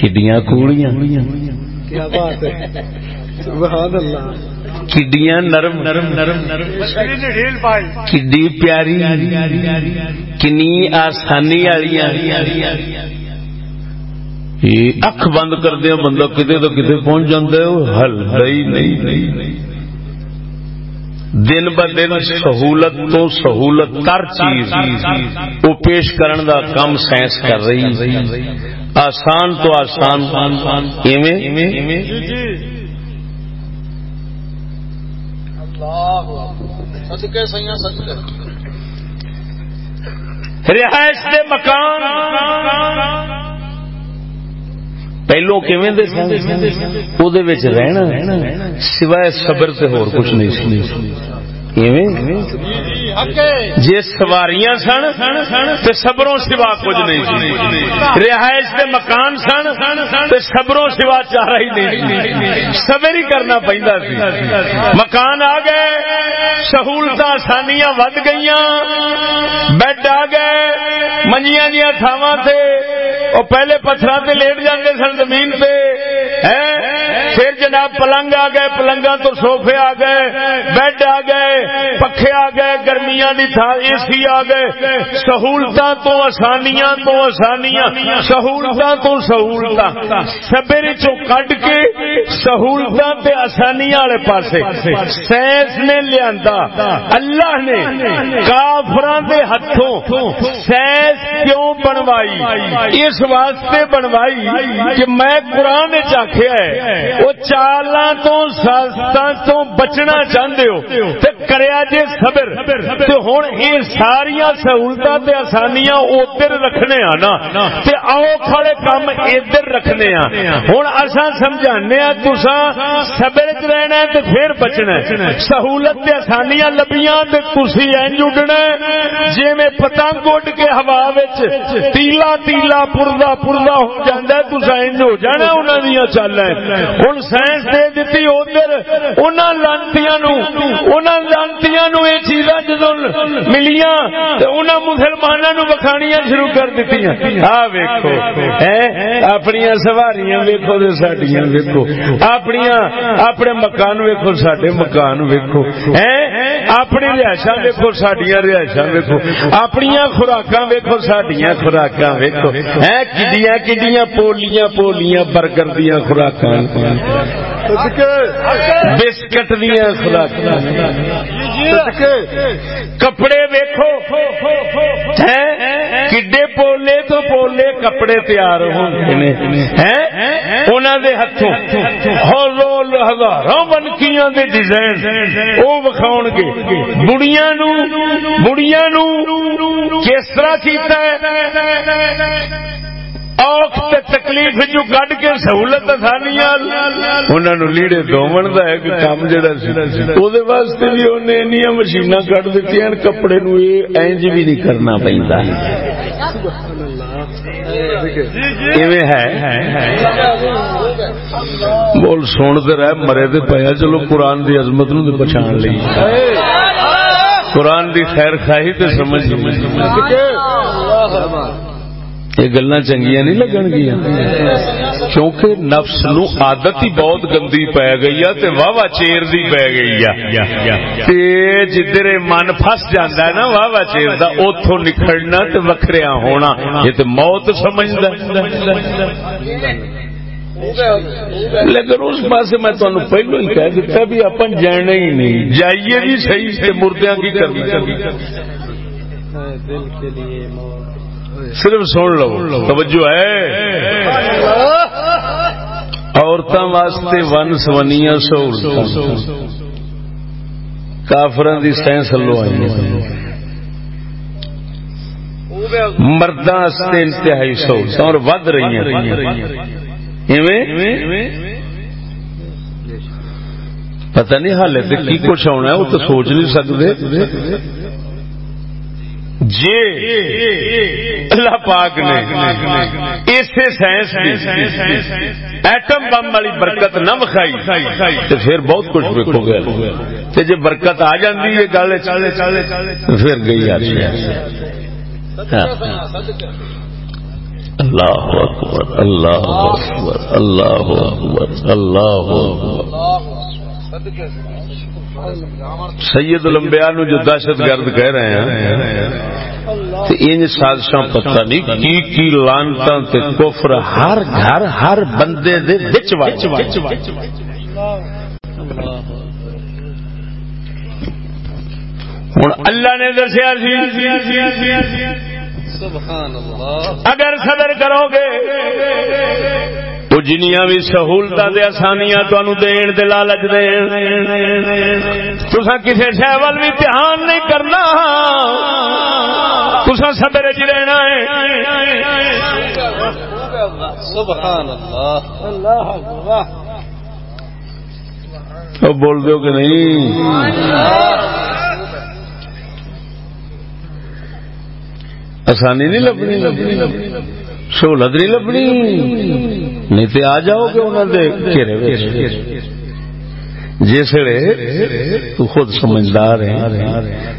کڈیاں کوڑیاں۔ کڈیاں نرم نرم نرم کڈی پیاری کنی آسانی والی اکھ بند کردیا بندہ کتنے تو کتنے پہنچ جاتا ہے ہل نہیں۔ دن ب دن سہولت تو سہولت تر چیز وہ پیش کرن دا کم سائنس کر رہی۔ آسان تو آسان۔ رہائش دے مکان۔ پہلو رہنا سوائے صبر سے ہور کچھ نہیں جی سواریاں سن تو سبروں سوا کچھ نہیں رہائش کے مکان سن تو سبروں سوا چار ہی نہیں سبر ہی کرنا پہنتا مکان آ گئے سہولت آسانیاں ود گئی بیڈ آ گئے منجیاں دیا تھاواں سے وہ پہلے پتھر سے لیٹ جاتے سن زمین پہ۔ پھر جناب پلنگ آ گئے پلنگا تو سوفے آ گئے، بیڈ آ گئے، پکھے آ گئے، گرمیاں دی تھا اے سی آ گئے۔ سہولت تو آسانیاں تو آسانیاں سہولت تو سہولت سبر چو کڈ کے سہولت تے آسانیاں والے پاسے سائنس نے لیا اللہ نے کافران دے ہاتھوں سائنس کیوں بنوائی؟ اس واسطے بنوائی کہ میں قرآن چاخیا ہے وہ چالا تو ساستا تو بچنا چاہتے ہو۔ تے کریا جے صبر۔ تے ہن یہ ساری سہولت آسانیاں ادھر رکھنے آ نا۔ تے آؤ کھڑے کام ادھر رکھنے آ ہن اساں سمجھانے آ تساں صبر وچ رہنا تے پھر بچنا سہولت تے آسانیاں لبیاں تے تسی انج اڈنا جے میں پتنگ اڈ کے ہوا وچ تیلا تیلا پردا پردا ہو جاندا ہے، تساں انج ہو جانا انہاں دیاں چل ہن سائنس دے دیتی ادھر انہاں لانتیاں نو انہاں لانتیاں نو یہ چیزاں جدوں ملیاں تے انہاں مسلماناں نو بکھانیاں شروع کر دتیاں آ ویکھو ہیں اپنی سواریاں ویکھو تے ساڈیاں ویکھو اپنی اپنے مکان ویکھو ساڈے مکان ویکھو ہیں اپنی رہائشاں ویکھو ساڈیاں رہائشاں ویکھو اپنی خوراکاں ویکھو ساڈیاں خوراکاں ویکھو ہیں کڈیاں کڈیاں پولیاں پولیاں برگر دیاں خوراکاں بسکٹ دیا کپڑے ویکو کڈے پولے تو پولے کپڑے تیار ہوتے ہاتھوں ہزاروں بنکیاں دے ڈیزائن۔ وہ وکھاؤ گے۔ بڑیاں نو بڑیاں نو کس طرح کیتا ہے؟ اوکھ تے تکلیف جو کڈ کے سہولت آسانی انہوں نے لیڑے دومن کا ایک کام جڑا سی وہ واسطے بھی انہیں اینیا مشین کٹ دیتی ہیں کپڑے نو اینج بھی نہیں کرنا پہنتا بول سنتے رہ مرے دے پیا چلو قرآن دی عظمت نو پچھان لی قرآن دی خیر خواہی تے سمجھ یہ گلا چنگیا نہیں لگن گیا کیونکہ نفس نو عادت ہی بہت گندی پی گئی ہے واہ واہ چیر دی پی گئی ہے۔ جدھر من فس جانا ہے نا واہ واہ چیر دا اتو نکھڑنا تے وکھریا ہونا۔ یہ تے موت سمجھدا لیکن اس پاس میں تمہیں پہلو ہی کہہ دیتا بھی اپن جانے ہی نہیں۔ جائیے بھی صحیح سے مردیاں کی کرنی دل کے لیے صرف سن لو. توجہ ہے؟ عورتوں واسطے ون سونیا سہولت کافر کی سائنس لو آئی مردوں انتہائی سہولت اور ود رہی ہیں. پتہ نہیں حال کی کچھ آنا ہے، وہ تو سوچ نہیں سکتے. جی اللہ پاک نے اسے سائنس ایٹم بم والی برکت نہ وکھائی۔ تو پھر بہت کچھ ویکو گیا۔ جی برکت آ جاتی ہے گل پھر گئی اللہ اکبر اللہ اکبر اللہ اکبر اللہ اکبر۔ سید الانبیاء نو جو دہشت گرد کہہ رہے ہیں ان سازشاں پتہ نہیں کی کی لانتا تے کفر ہر گھر، ہر بندے دے وچ ہوں اللہ نے دسیا سی۔ اگر صدر کرو گے وہ جنیا بھی سہولت دے آسانیاں تمہیں دین دے لالچ دین تسا کسی شہ وال بھی دھیان نہیں کرنا۔ تسا سبر چ رہنا ہے۔ سبحان اللہ۔ بول دو کہ نہیں؟ آسانی نہیں لبنی؟ سہولت نہیں لبنی؟ نہیں تو آ جاؤ گے انہوں نے گھیرے جس تو خود سمجھدار ہے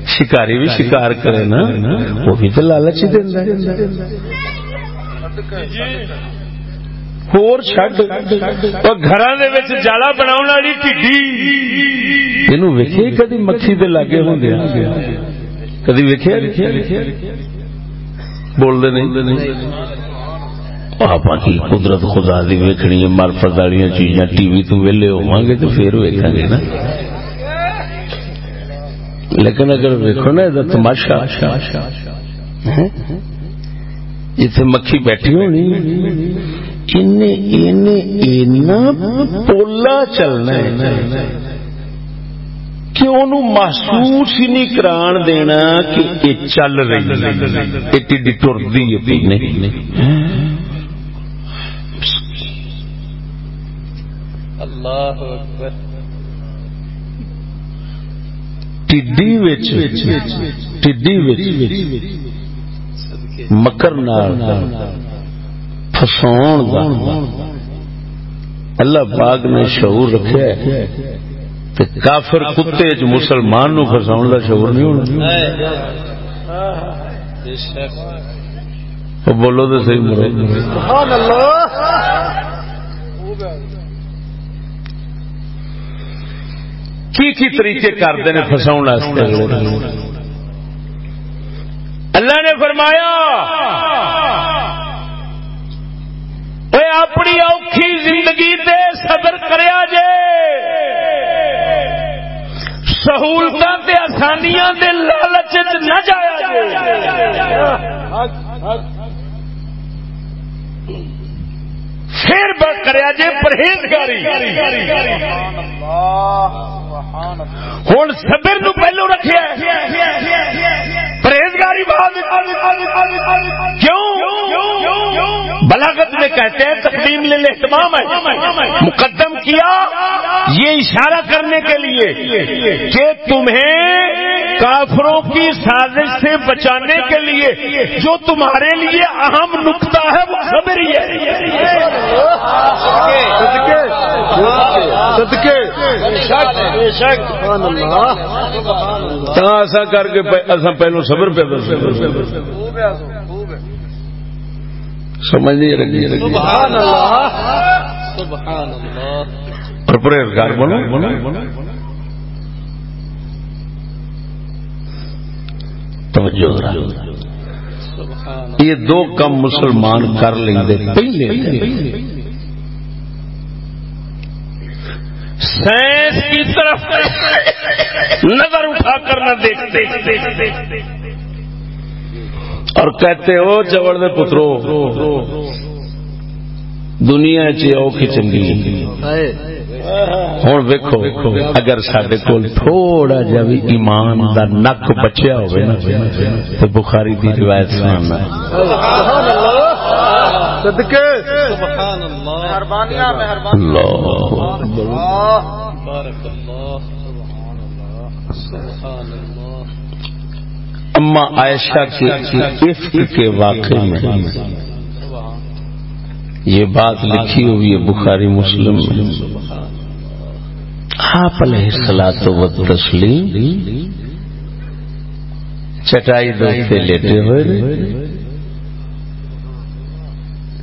شکاری بھی شکار کرے نا، وہ بھی تو لالچ ہی دینا گھر جالا بنا ویکے کدی مکھی دے لاگے ہوں کدی ویکیا بولتے نہیں؟ آپ کی قدرت خدا دی ویکنی ہے مارفت والی چیزاں ٹی وی تو ویلے ہوا گے تو پھر ویکا گے نا۔ لیکن اگر ویکو نا، یہ تماشا۔ ہاں؟ جتھے مکھی بیٹھی ہونی۔ پولا چلنا ہے۔ کہ انہوں محسوس ہی نہیں کران دینا کہ یہ چل رہی ہے؟ ٹردی ہے مکر فساؤ اللہ باغ نے شعور رکھا کافر کتے چ مسلمان نو فساؤ کا شعور نہیں ہونا. بولو تو صحیح مرو کی کی طریقے کرتے ہیں فساؤ اللہ نے فرمایا اپنی اوکھی زندگی دے صبر کریا جے۔ سہولت تے آسانیاں دے لالچ نہ جایا جائے۔ پھر کریا جے پرہیزگاری۔ ہوں سبر نو پہلو رکھے پرہیزگاری کیوں؟ بلاغت میں کہتے ہیں تقدیم لے اہتمام ہے۔ مقدم کیا؟ یہ اشارہ کرنے کے لیے کہ تمہیں کافروں کی سازش سے بچانے کے لیے جو تمہارے لیے اہم نقطہ ہے وہ خبر ہی ایسا کر کے پہلو صبر پہ سمجھ نہیں رکھی اور پرہیزگار بنو۔ توجہ یہ دو کم مسلمان کر لیں پہلے۔ سائنس کی طرف نظر اٹھا کر نہ دیکھتے۔ اور کہتے ہو چوڑ دے پترو، دنیا چی چنگی ہوں ویکو اگر سڈے کول تھوڑا جا بھی ایمان دا نک بچیا ہوئے نا، تو بخاری دی روایت سنانا۔ اما عائشہ کے عفق کے واقع میں یہ بات لکھی ہوئی ہے بخاری مسلم میں۔ آپ علیہ سلاط و تسلیم چٹائی دوستے لیتے ہوئے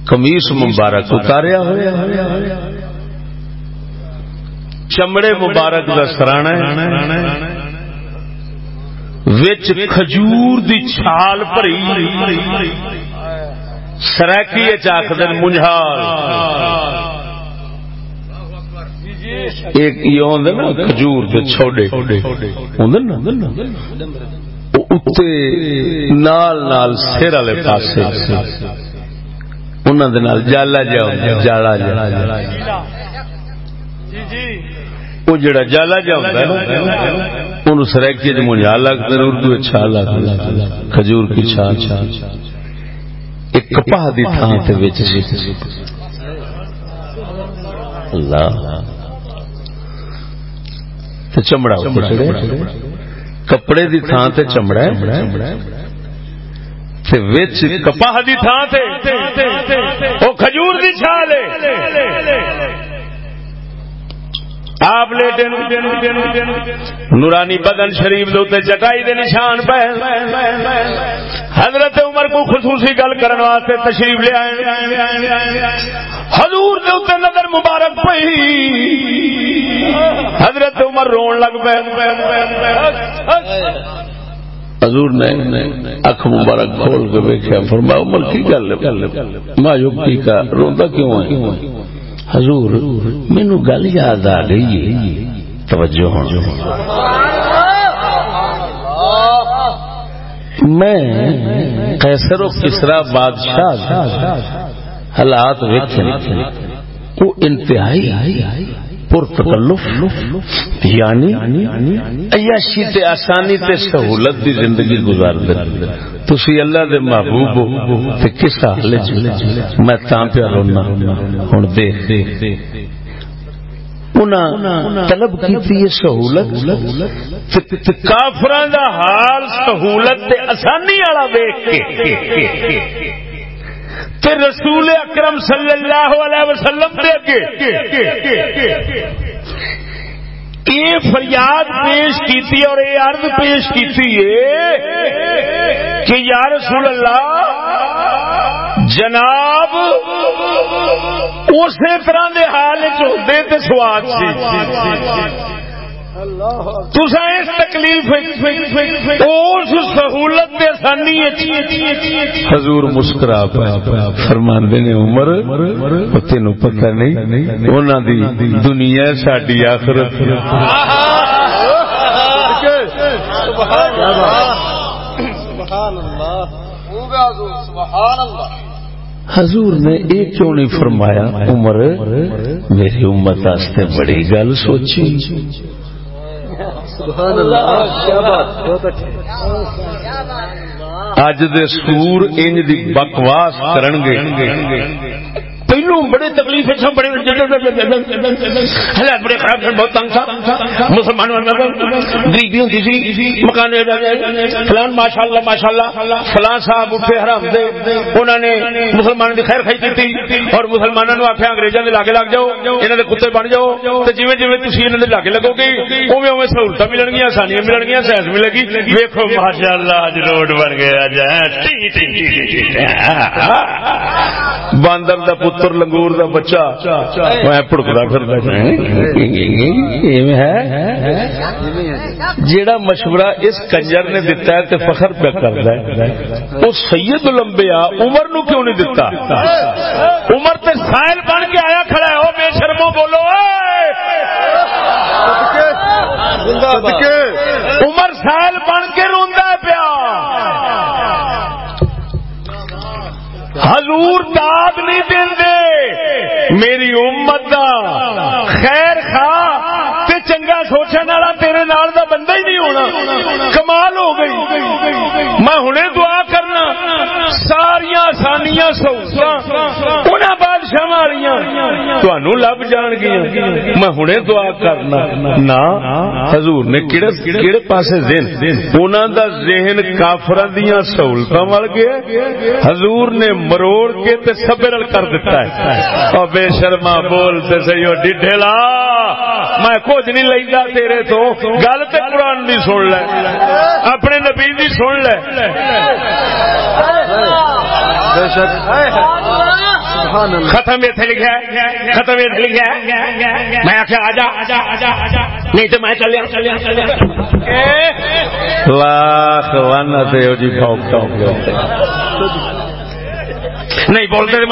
کمیس مبارک اتاریا ہوا چمڑے مبارک کا سرانا وچ کھجور دی چھال بھری۔ سرکی چاخد منجھال۔ یہ نا کھجور چھوڑے۔ نال نال سر والے پاس جالا جا جالا جا وہ جڑا جالا جا ہوتا ان سریکی چ منجا لگتے اردو چھا لگ کھجور کی چھا ایک کپاہ دی تے وچ اللہ تے چمڑا کپڑے دی تھان تے چمڑا تے وچ کپاہ دی تھان تے، او کھجور دی چھال ہے۔ آپ لیٹے نورانی بدن شریف دوتے چٹائی دے نشان پہ حضرت عمر کو خصوصی گل کرن واسطے تشریف لے آئے۔ حضور دوتے نظر مبارک پئی۔ حضرت عمر رون لگ پے۔ حضور نے اکھ مبارک کھول کے دیکھا فرمایا، عمر، کی گل ہے؟ مایوب کی کا؟ روندا کیوں ہے؟ حضور مینو گل یاد آ گئی ہے۔ توجہ ہو میں کیسر و کسرا بادشاہ حالات ویکھے، وہ انتہائی پرتکلف یعنی عیاشی تے آسانی تے سہولت دی زندگی گزار دے۔ تسی اللہ دے محبوب ہو، تے کس حال وچ؟ میں تاں پیا رونا ہن دیکھ۔ طلب کی سہولت کافران دا حال سہولت تے آسانی والا دیکھ کے۔ تے رسول اکرم صلی اللہ علیہ وسلم دے اگے یہ فریاد پیش کی اور یہ عرض پیش کی کہ یا رسول اللہ، جناب، اسی طرح دے حال چ سواد سی۔ تسا اس تکلیف اس سہولت دے آسانی حضور مسکرا فرماندے نے عمر تین پتہ نہیں دی دنیا ساری آخرت حضور نے ایک کیوں نہیں فرمایا عمر میری امت بڑی گل سوچی۔ اج دے سور انج دی بکواس کرنگے۔ پہلو بڑے تکلیف بڑے بڑے خراب سن بہت تنگ تھا۔ مسلمان غریبی ہوتی سی مکان فلان ماشاء اللہ ماشاء اللہ فلان صاحب اٹھے، حرام دے۔ انہوں نے مسلمان کی خیر خائی کی اور مسلمانوں نے آخیا انگریزوں کے لاگے لگ جاؤ انہوں نے کتے بن جاؤ۔ تو جی جی تھی انہوں نے لاگے لگو گے اوے اوے سہولت ملن گیا آسانیاں ملن گیا سائنس ملے گی۔ ویکو ماشاء اللہ اج روڈ بن گیا باندر کا پتر لنگور دا بچہ۔ میں پڑکتا پھر جیڑا مشورہ اس کنجر نے دتا ہے تے فخر پہ کرتا ہے۔ وہ سید لمبیا عمر نو کیوں نہیں دتا؟ عمر تے سائل بن کے آیا کھڑا ہے۔ او بے شرمو بولو عمر سائل بن کے روندا پیا۔ حضور داد نہیں دے میری امت دا خیر خواہ تے چنگا سوچنے والا تیرے نال دا بندہ ہی نہیں ہونا کمال ہو گئی میں ہنے دعا کرنا ساریا آسانیاں سہولت بادشاہ والیاں تانوں لب جان گیا میں ہنے دعا کرنا نا حضور نے کیڑے کیڑے پاسے ذہن انہاں دا ذہن کافراں دیاں سہولتاں ول گیا حضور نے مروڑ کے تے صبر کر دیتا ہے اور بے شرما بولتے سی وہ ڈیڈلا میں کچھ نہیں لینا تیرے تو گل تے قرآن بھی سن لے اپنے نبی بھی سن لے ختم اتنے لکھا ختم اتنے لکھا میں آخیا آ جا نہیں تو میں چلیا لاکھ جی نہیں بولتے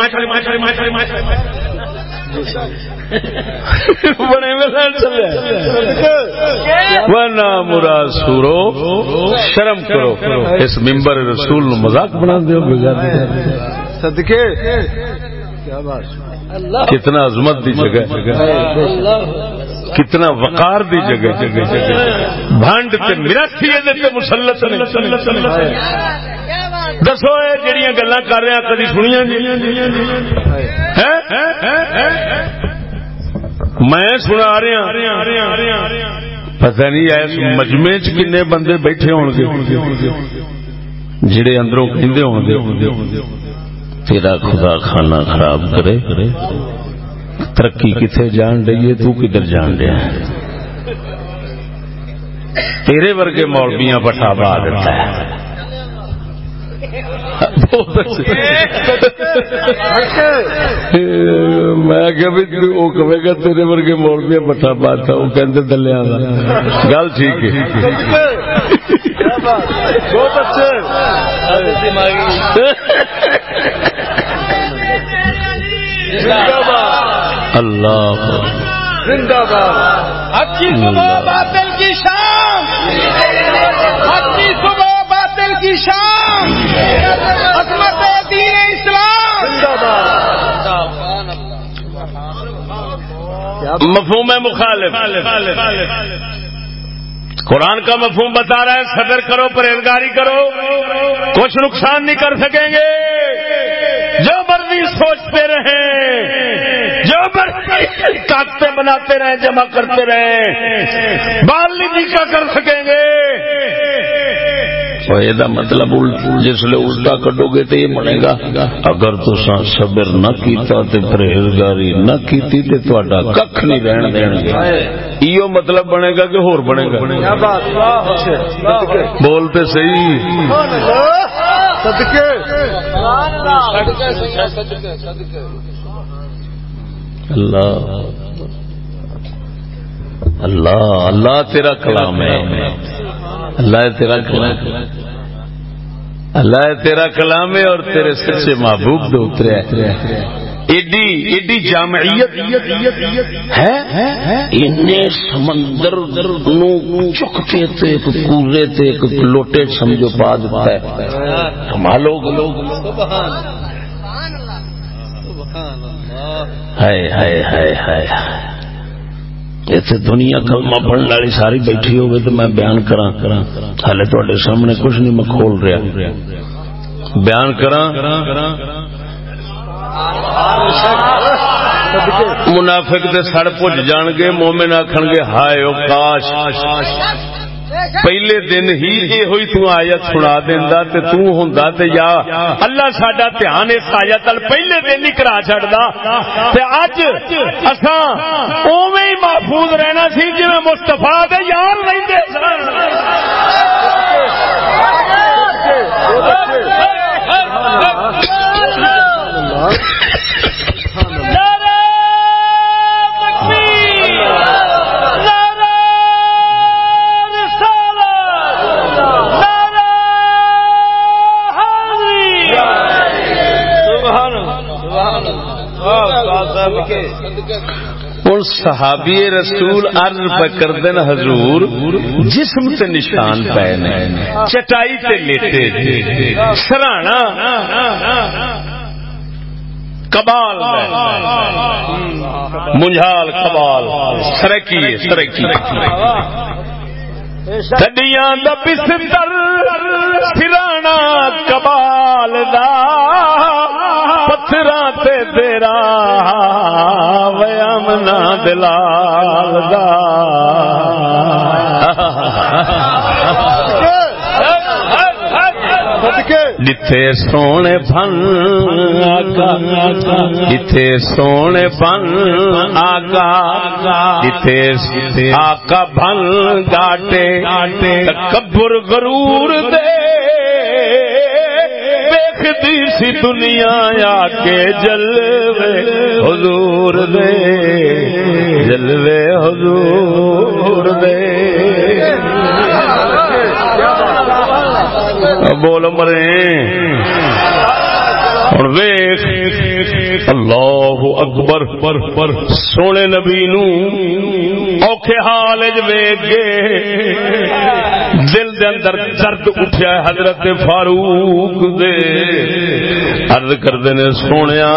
مراد سورو شرم کرو۔ اس ممبر رسول مذاق بنا دو صدقے۔ کتنا عظمت دی جگہ کتنا وقار دی جگہ بھانڈ تے مرسی مسلط دسو جہیا گلا کر رہے کدی سنیا میں سنا رہا پتہ نہیں ایس مجمے چ کنے بندے بیٹھے ہو گے جڑے اندروں کہندے ہون گے تیرا خدا کھانا خراب کرے، ترقی کتنے جان رہی ہے، تو کدھر جان رہا ہے؟ تیرے ورگے مولبیاں پٹھا با دیتا ہے۔ میں گا تیرے ورگے دیا بٹا پاتا، وہ کہ دلیا گل ٹھیک ہے۔ بہت اچھے اللہ۔ زندہ باد۔ کی شام کی شام، عظمت دین اسلام۔ مفہوم مخالف۔ قرآن کا مفہوم بتا رہا ہے، صدر کرو، پرہیزگاری کرو۔ کچھ نقصان نہیں کر سکیں گے۔ جو مرضی سوچتے رہیں، جو مرضی کاٹتے بناتے رہیں، جمع کرتے رہیں، بال نہیں کا کر سکیں گے۔ یہ مطلب جس لیے الٹا کٹو گے تو یہ بنے گا اگر تو صبر نہ کیتا تے پرہیزگاری نہ کیتی تے تہاڈا ککھ نہیں رہن دین گے ایو مطلب بنے گا کہ ہور بنے گا بولتے صحیح اللہ اللہ اللہ تیرا کلام ہے۔ اللہ تیرا کلام اللہ تیرا کلام ہے اور تیرے سچے محبوب دے اترے ایڈی ایڈی جامعیت ہے۔ سمندر نو چکتے تے، ایک کورے تے، ایک لوٹے سمجھو پا دیتا ہے۔ کمالو ہائے ہائے ہائے ہائے۔ اتنے دنیا کلمہ پڑھنے والی ساری بیٹھی ہوگی تو میں بیان کرا ہالے تے سامنے کچھ نہیں میں کھول رہا بیان کرا منافق دے سڑ پج جان گے مومن آخ گے ہائے کاش پہلے دن ہی یہ ہوئی تو آیت سنا دینا تے تو ہوندا تے یا اللہ ساڈا دھیان اس آیت ال پہلے دن ہی کرا چھڑدا تے اج اساں اوویں ہی محفوظ رہنا سی جویں مصطفی دے یار رہندے سن۔ ہوں صحابی رسول پہ کردے حضور جسم سے نشان پے نے چٹائی تے لیٹے سرانا کبال منجھال کبال سرکی سرکی۔ کڈیاں دا بستر سرانا کبال دا پتھراں تے تیرا ویامنا دلال دا جتھے سونے بن جتھے سونے بن آگا جتھے آقا بن گاٹے تکبر غرور دے دیکھتی سی دنیا آ کے جلوے حضور دے جلوے حضور دے بول مرے ہوں ویخ اللہ اکبر پر پر سونے نبی نو اوکھے حال ویگ گے دل دے اندر درد اٹھیا حضرت فاروق دے۔ عرض کردے نے، سونیا،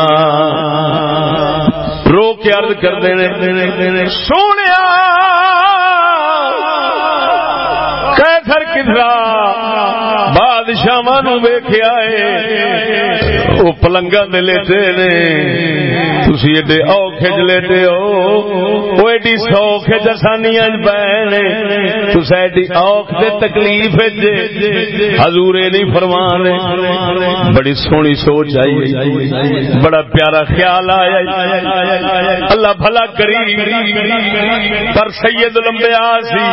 رو کے عرض کردے نے، سونیا، کیسر کسرا بادشاہ ویخیا وہ پلنگا دے لیٹے نے۔ تھی ایڈے اوکھے چ لیٹے ہو۔ وہ ایڈی سوکھے چسانیاں پے تس ایڈی اوکھ دے تکلیف حضور نہیں فرما بڑی سونی سوچ آئی بڑا پیارا خیال آیا اللہ بھلا کری پر سید لمبیا سی۔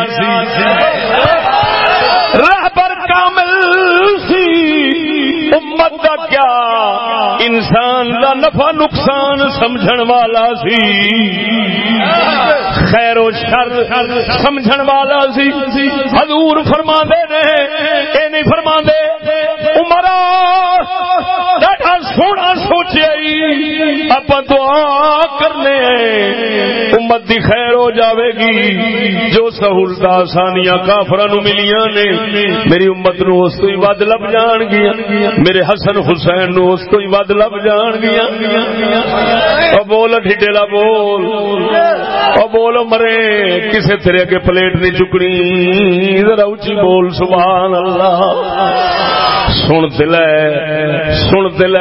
رہبر کامل سی امت دا کیا انسان دا نفع نقصان سمجھن والا سی۔ خیر و شر سمجھن والا سی۔ حضور فرما دے نے، اے نہیں فرما دے عمرہ ڈاٹا سونا سوچے آپ دعا کرنے، امت دی خیر ہو جاوے گی۔ جو سہولت آسانیاں کافر ملیاں نے، میری امت نو اس تو ہی ود لب جان گیا۔ میرے حسن حسین نو اس تو ہی ود لب جان گیا۔ او بول ڈھیلا بول۔ او بول بول مرے، کسے تیرے اگے پلیٹ نہیں چکنی۔ ذرا اچھی بول، سبحان اللہ۔ سن دل سن دل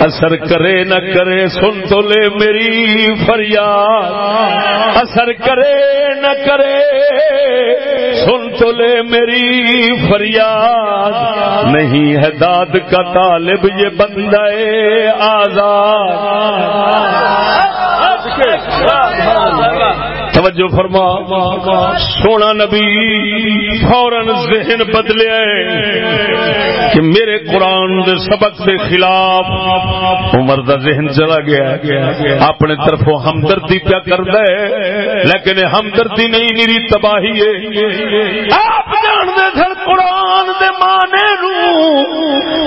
اثر کرے نہ کرے، سن تو لے میری فریاد۔ اثر کرے نہ کرے، سن تو لے میری فریاد۔ نہیں ہے داد کا طالب، یہ بندہ آزاد۔ توجہ فرما. سونا نبی فورن ذہن بدلے کہ میرے قرآن دے سبق دے خلاف عمر دا ذہن چلا گیا. اپنے طرف ہمدردی پیا کر دے لیکن ہمدردی نہیں، میری تباہی ہے۔ آپ جان دے سر قرآن دے مانے نو۔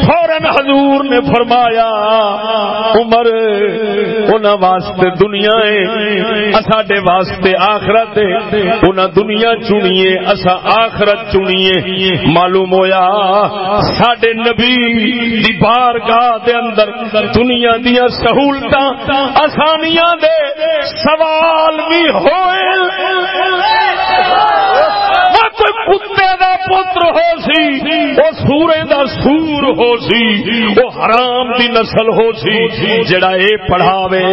فورن حضور نے فرمایا، عمر، انہاں واسطے دنیا ہے ساڈے واسطے آخرت انہیں دنیا چنیے اسا آخرت چنیے۔ معلوم ہویا سڈے نبی دی بارگاہ دے اندر دنیا دیا سہولت آسانیاں دے سوال بھی ہوئے۔ کوئی کتے دا پتر ہو سی وہ سورے دا سور ہو سی وہ حرام دی نسل ہو سی۔ جڑا اے پڑھاوے،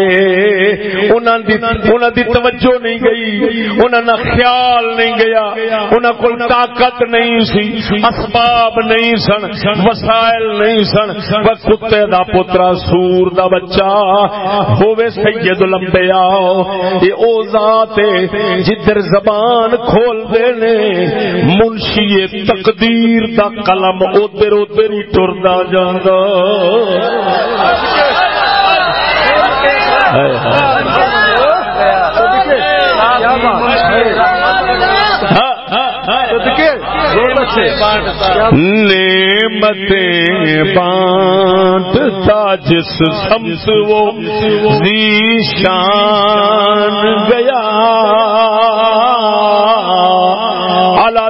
انہاں دی انہاں دی توجہ نہیں گئی، انہاں نہ خیال نہیں گیا، انہاں کول طاقت نہیں سی، اسباب نہیں سن، وسائل نہیں سن۔ وہ کتے دا پترا، سور دا بچہ ہوے سید الانبیاء۔ یہ او ذات جدر زبان کھول دے نے منشی تقدیر دا قلم ادھر ادھر ہی ٹردا جانا نعمت بانٹتا جس سمس وہ شان گیا۔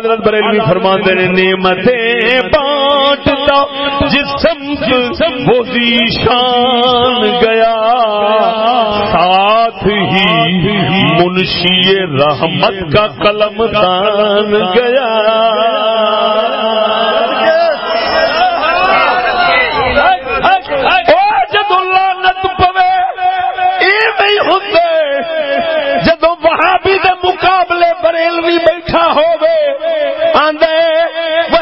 حضرت بریلوی فرماتے نے نعمتیں بانٹتا جسم وہ شان گیا۔ ساتھ ہی منشی رحمت کا قلم دان گیا۔ بریلوی بیٹھا ہوگے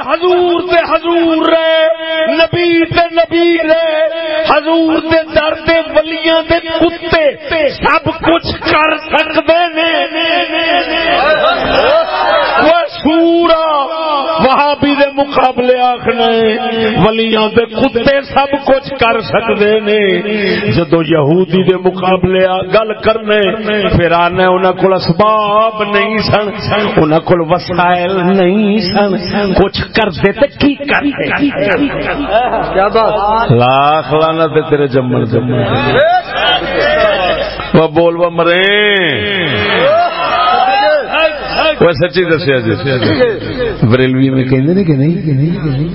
حضور تے حضور رہے، نبی تے نبی رہے، حضور دے در دے ولیاں دے کتے، سب کچھ کر سکتے نے وہ سورا بھی دے مقابلے آخنے ولیاں دے کتے سب کچھ کر سکتے نے۔ جدو یہودی دے مقابلے گل کرنے پھر آنے انہوں کو اسباب نہیں سن انہوں کو وسائل نہیں سن۔ کچھ کر دیتے کی کر لاکھ لانا تیرے جمن جمن وہ بول وہ مرے۔ وہ سچی دسیا جی۔ بریلوی میں کہ کہ نہیں؟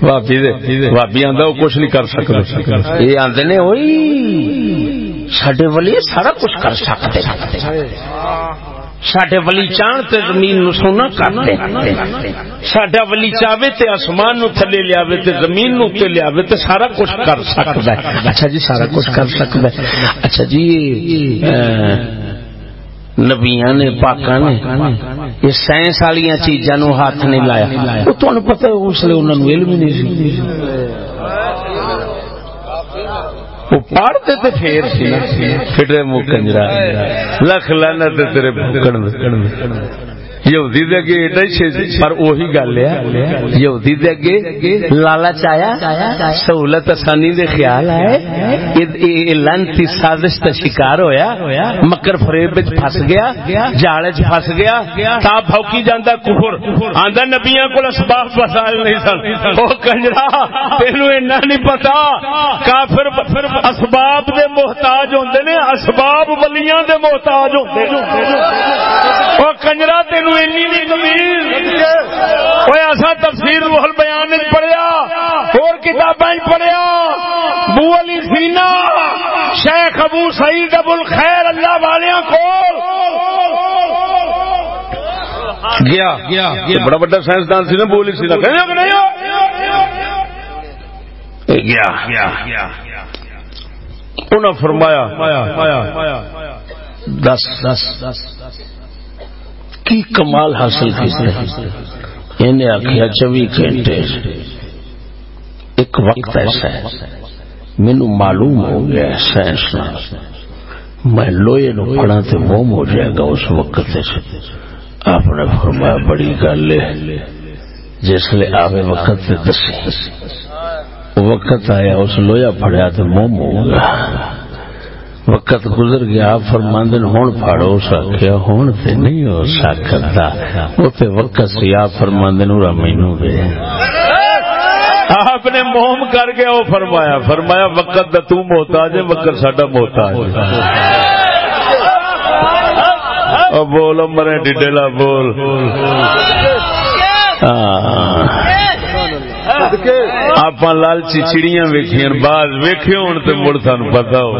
بھابی آدھا وہ کچھ نہیں کر سکتا یہ آدھے نے وہی سڈے ولی سارا کچھ کر سکتے سڈے ولی چان تے زمین نو سونا کرتے سڈا ولی چاہے تے آسمان نو تھلے لیا تے زمین نو تے لیا تے سارا کچھ کر سکتا ہے اچھا جی سارا کچھ کر سکتا ہے اچھا جی نبیا نے پاکا نے، یہ سائنس والی چیزاں نو ہاتھ نہیں لایا۔ وہ تمہیں پتا اس لیے انہوں نے علم نہیں سی۔ وہ پڑھتے تو پھر سی منہ کنجرا لکھ لانا تیرے یہودی دے اگے ایڈا ہی پر وہی گل ہے، یہودی دے اگے لالچ آیا سہولت آسانی دے خیال آئے لانتی سازش کا شکار ہویا، مکر فریب پھس گیا، جال چ پھس گیا، تا بھوکی جانا کفر، آندا نبیاں کو اسباب وسائل نہیں سن۔ وہ کنجرا، تینو اینا نہیں پتا، کافر اسباب دے محتاج ہوندے نے، اسباب ولیاں دے محتاج ہوندے وہ کنجرا، تینو ایسا تفسیر روحل بیان پڑھیا، اور کتابیں پڑھیا۔ بو علی سینا، شیخ ابو سعید ابو الخیر اللہ والوں کو گیا۔ گیا بڑا بڑا سائنسدان سی نا بولی سی نا گیا۔ انہیں فرمایا، دس دس دس۔ کی کمال حاصل کی انہیں یعنی آخیا چوبی گھنٹے۔ ایک وقت ایسا ہے مینو معلوم ہو گیا سائنس میں لوہے نو پڑا تو موم ہو جائے گا اس وقت آپ نے فرمایا، بڑی گل ہے۔ جس آوے وقت دسی۔ وقت آیا، اس لویا پڑیا تو موم ہوگا وقت گزر گیا فرماند ہوں پاڑو سکیا ہوں تے نہیں ہو سکتا وہ تے وقت سی، آپ فرماند مینو دے۔ آپ نے موم کر کے وہ فرمایا فرمایا، وقت دا تو محتاج ہے، وقت ساڈا محتاج او بول مرے ڈڈلا بول۔ ہاں آپ لالچی چڑیاں ویکھیاں بعد ویکھے ہوں تو مڑ تھان پتا ہو۔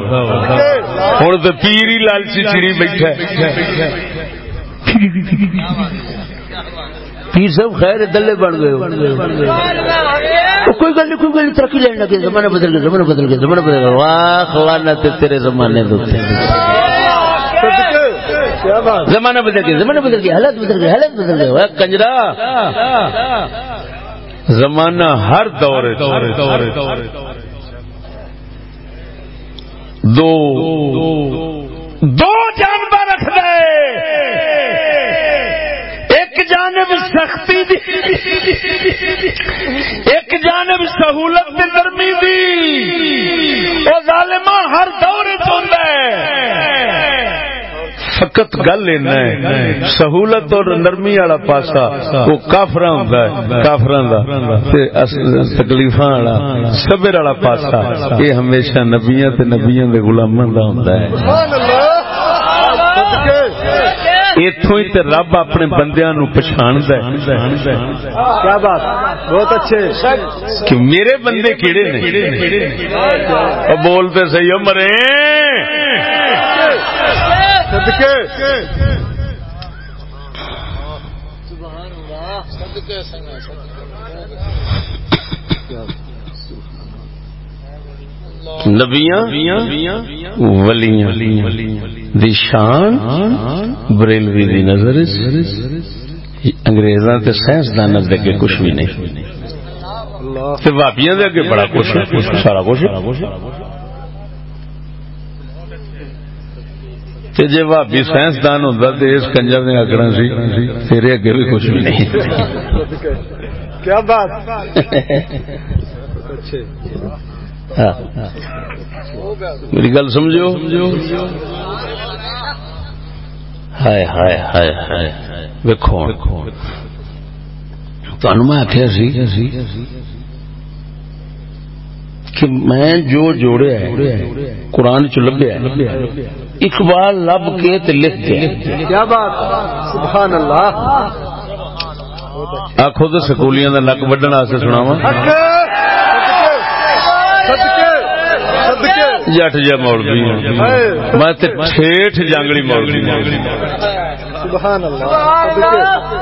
ہوں تو پیر ہی لالچی چڑی بیٹھا پیر صاحب خیر دلے بن گئے کوئی گل نہیں کوئی گل ترقی لین لگے زمانہ بدل گیا زمانہ بدل گیا زمانہ بدل گیا۔ واہ خوانا تیرے زمانے دوتے زمانہ بدل گیا زمانہ بدل گیا حالت بدل گیا حالت بدل گیا۔ کنجرا۔ زمانہ ہر دور دو دو جانور رکھ دے۔ ایک جانب سختی دی ایک جانب سہولت دی نرمی دی۔ وہ ظالمہ ہر دور چاہتا ہے۔ فقط گل ہے سہولت اور نرمی والا پاسا وہ کافر کافر تکلیف والا سبر والا پاسا یہ ہمیشہ نبیا نبیا کے گلاموں کا ہوتا ہے۔ اتو ہی تے رب اپنے بندیاں نو پچھاند کیا بات؟ بہت اچھے۔ کہ میرے بندے کیڑے نے؟ بولتے صحیح مرے۔ صدقے۔ نبیاں، ولیاں دی شان، بریلوی دی نظر انگریزاں تے سائنسدان دے اگے کچھ بھی نہیں۔ تے بابیاں دے اگے بڑا کچھ سارا کچھ تے جے بھابی سائنسدان ہوندا تے اس کنجر نے آکڑا سی تیرے اگے بھی کچھ بھی نہیں کیا بات؟ اچھے میری گل سمجھو؟ ہائے ہائے ہائے ہائے۔ ویکو میں آخیا سی کہ میں جو جوڑے قرآن چ لبیا اقبال لب کے تے لکھ کے کیا بات؟ سبحان اللہ۔ آخو تو سکولیاں کا نک وڈن واسطے سناوا جٹ جا مولوی میں ٹھیٹ جانگڑی مولوی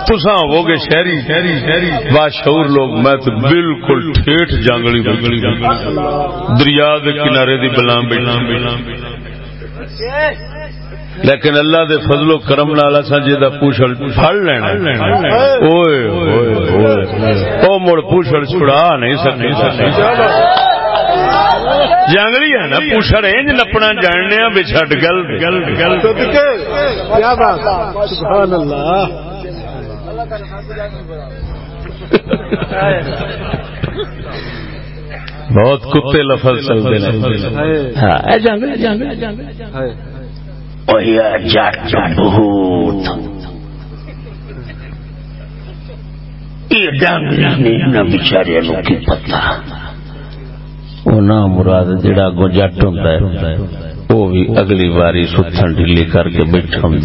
تسا ہو گے شہری شہری۔ باشعور لوگ میں تو بالکل ٹھیٹ جانگڑی دریا کے کنارے دی بلام بیٹھا لیکن اللہ دے فضل و کرم نال اسا جے دا پوچھل پھڑ لینا اوئے اوئے او مڑ پوچھل چھڑا نہیں سکتے۔ جانگلی ہے نا پوچھڑ انج نپنا جاننے ہیں بچھٹ گل۔ گل گل کیا بات۔ سبحان اللہ۔ بہت کتے لفظ چلتے ہاں بچارے کی پتا مراد جڑا اگو جٹ ہوں وہ بھی اگلی باری ستن ڈیلی کر کے بیٹھا ہوں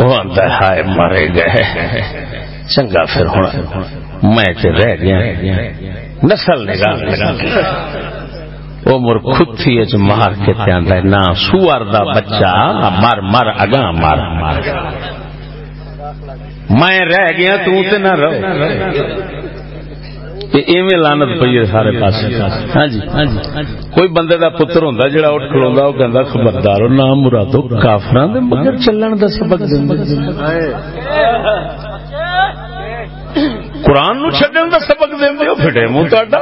وہ آتا ہائے مارے گئے۔ چنگا پھر ہونا میں رہ گیا۔ نسل نگاہ لگا وہ مر خود مار کے ہے۔ نہ سور دا بچہ مر مر اگاں مار مار۔ میں رہ گیا تو نہ ایویں لانت پی ہے سارے پاس ہاں, جی، ہاں جی کوئی بندے دا پتر ہوندا جڑا اٹھ کھلوندا او کہندا، خبردار مرادو کافراں دے مگر چلن دا سبق دیندا قرآن نو چھڈن دا سبق دیندے ہو پھٹے منہ تہاڈا؟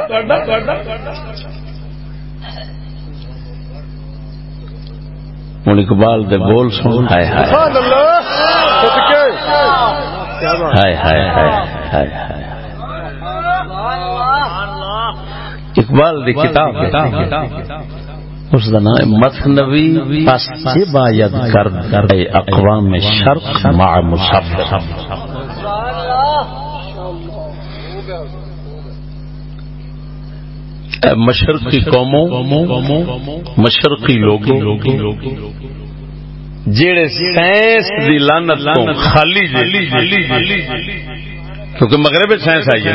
ہوں اقبال دے بول سن، ہائے ہائے۔ ہائے ہائے ہائے ہائے اقبال دی کتاب اس کا نام متنوی مثنوی باید کر اقوام شرق مع مصفر۔ مشرقی قوموں مشرقی لوگوں جڑے سائنس دی لانت تو خالی کیونکہ مغرب سائنس آئی ہے